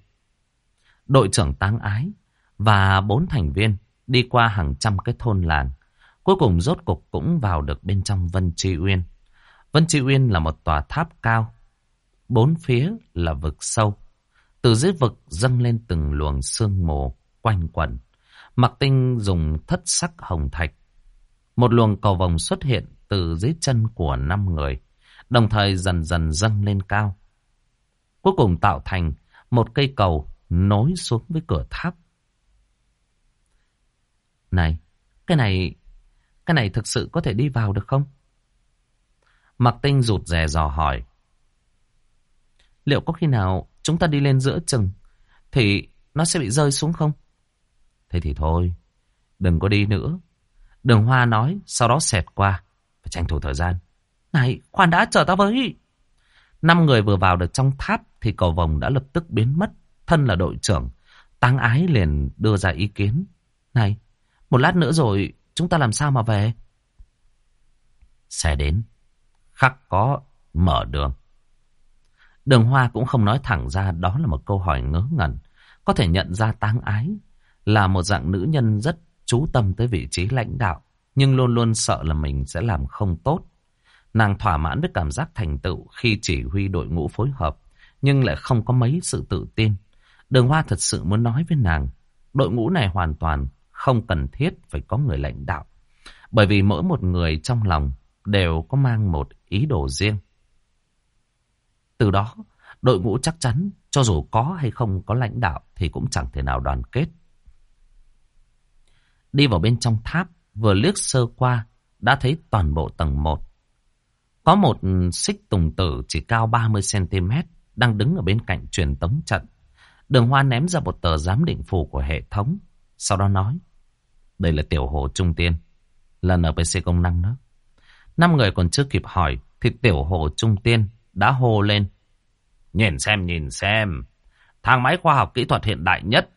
Đội trưởng táng ái và bốn thành viên đi qua hàng trăm cái thôn làng. Cuối cùng rốt cục cũng vào được bên trong Vân Tri Uyên. Vân Tri Uyên là một tòa tháp cao. Bốn phía là vực sâu. Từ dưới vực dâng lên từng luồng sương mù quanh quẩn. Mặc tinh dùng thất sắc hồng thạch. Một luồng cầu vòng xuất hiện từ dưới chân của năm người. Đồng thời dần dần dâng lên cao. Cuối cùng tạo thành một cây cầu nối xuống với cửa tháp. Này, cái này, cái này thực sự có thể đi vào được không? Mặc tinh rụt rè dò hỏi. Liệu có khi nào chúng ta đi lên giữa chừng thì nó sẽ bị rơi xuống không? Thế thì thôi, đừng có đi nữa. Đường Hoa nói, sau đó xẹt qua. Phải tranh thủ thời gian. Này, khoan đã chờ ta với. Năm người vừa vào được trong tháp thì cầu vòng đã lập tức biến mất. Thân là đội trưởng. Tăng ái liền đưa ra ý kiến. Này, một lát nữa rồi chúng ta làm sao mà về? Xe đến. Khắc có mở đường. Đường Hoa cũng không nói thẳng ra đó là một câu hỏi ngớ ngẩn. Có thể nhận ra táng ái là một dạng nữ nhân rất chú tâm tới vị trí lãnh đạo. Nhưng luôn luôn sợ là mình sẽ làm không tốt. Nàng thỏa mãn với cảm giác thành tựu khi chỉ huy đội ngũ phối hợp. Nhưng lại không có mấy sự tự tin. Đường Hoa thật sự muốn nói với nàng. Đội ngũ này hoàn toàn không cần thiết phải có người lãnh đạo. Bởi vì mỗi một người trong lòng đều có mang một ý đồ riêng. Từ đó, đội ngũ chắc chắn cho dù có hay không có lãnh đạo thì cũng chẳng thể nào đoàn kết. Đi vào bên trong tháp, vừa liếc sơ qua, đã thấy toàn bộ tầng 1. Có một xích tùng tử chỉ cao 30cm đang đứng ở bên cạnh truyền tống trận. Đường Hoa ném ra một tờ giám định phù của hệ thống. Sau đó nói, đây là tiểu hồ trung tiên, là NPC công năng đó. Năm người còn chưa kịp hỏi, thì tiểu hồ trung tiên đã hô lên. Nhìn xem, nhìn xem, thang máy khoa học kỹ thuật hiện đại nhất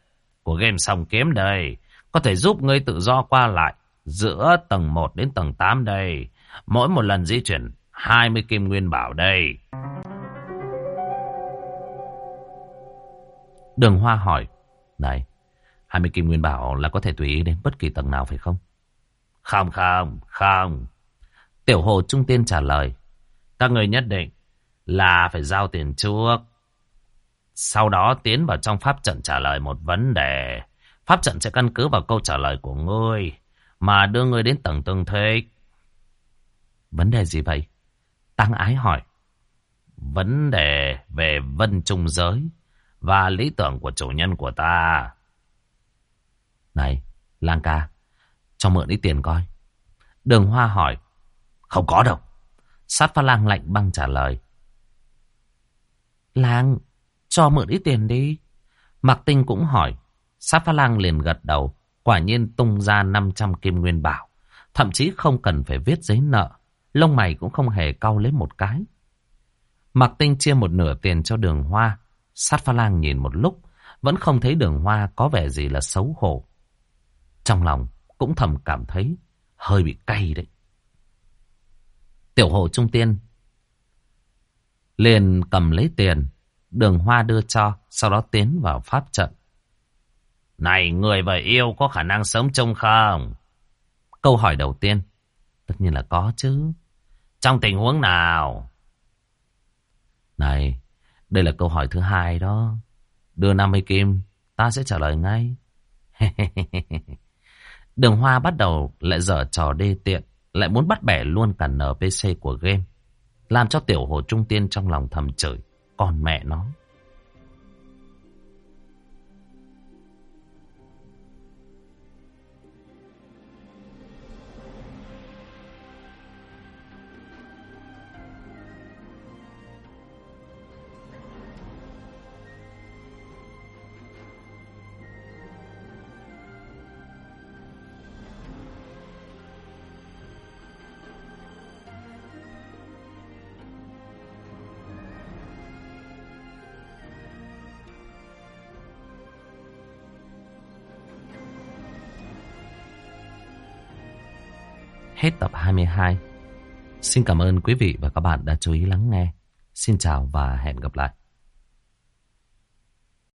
của game song kiếm đây, có thể giúp ngươi tự do qua lại giữa tầng 1 đến tầng 8 đây. Mỗi một lần di chuyển 20 kim nguyên bảo đây. Đường Hoa hỏi, này, 20 kim nguyên bảo là có thể tùy ý đến bất kỳ tầng nào phải không? Không, không, không. Tiểu Hồ Trung Tiên trả lời, các người nhất định là phải giao tiền trước. Sau đó tiến vào trong pháp trận trả lời một vấn đề. Pháp trận sẽ căn cứ vào câu trả lời của ngươi mà đưa ngươi đến tầng tương thích. Vấn đề gì vậy? Tăng ái hỏi. Vấn đề về vân trung giới và lý tưởng của chủ nhân của ta. Này, Lang ca, cho mượn ít tiền coi. Đường Hoa hỏi. Không có đâu. Sát pha lang lạnh băng trả lời. Lang, cho mượn ít tiền đi. Mạc Tinh cũng hỏi. Sát pha lang liền gật đầu. Quả nhiên tung ra 500 kim nguyên bảo. Thậm chí không cần phải viết giấy nợ. Lông mày cũng không hề cau lấy một cái. Mạc Tinh chia một nửa tiền cho đường hoa. Sát pha lang nhìn một lúc. Vẫn không thấy đường hoa có vẻ gì là xấu hổ. Trong lòng cũng thầm cảm thấy hơi bị cay đấy. Tiểu hồ trung tiên liền cầm lấy tiền, đường hoa đưa cho, sau đó tiến vào pháp trận. Này, người và yêu có khả năng sống chung không? Câu hỏi đầu tiên, tất nhiên là có chứ. Trong tình huống nào? Này, đây là câu hỏi thứ hai đó. Đưa 50 kim, ta sẽ trả lời ngay. Đường Hoa bắt đầu lại dở trò đê tiện, lại muốn bắt bẻ luôn cả NPC của game. Làm cho tiểu hồ trung tiên trong lòng thầm chửi, còn mẹ nó. Hết tập 22. Xin cảm ơn quý vị và các bạn đã chú ý lắng nghe. Xin chào và hẹn gặp lại.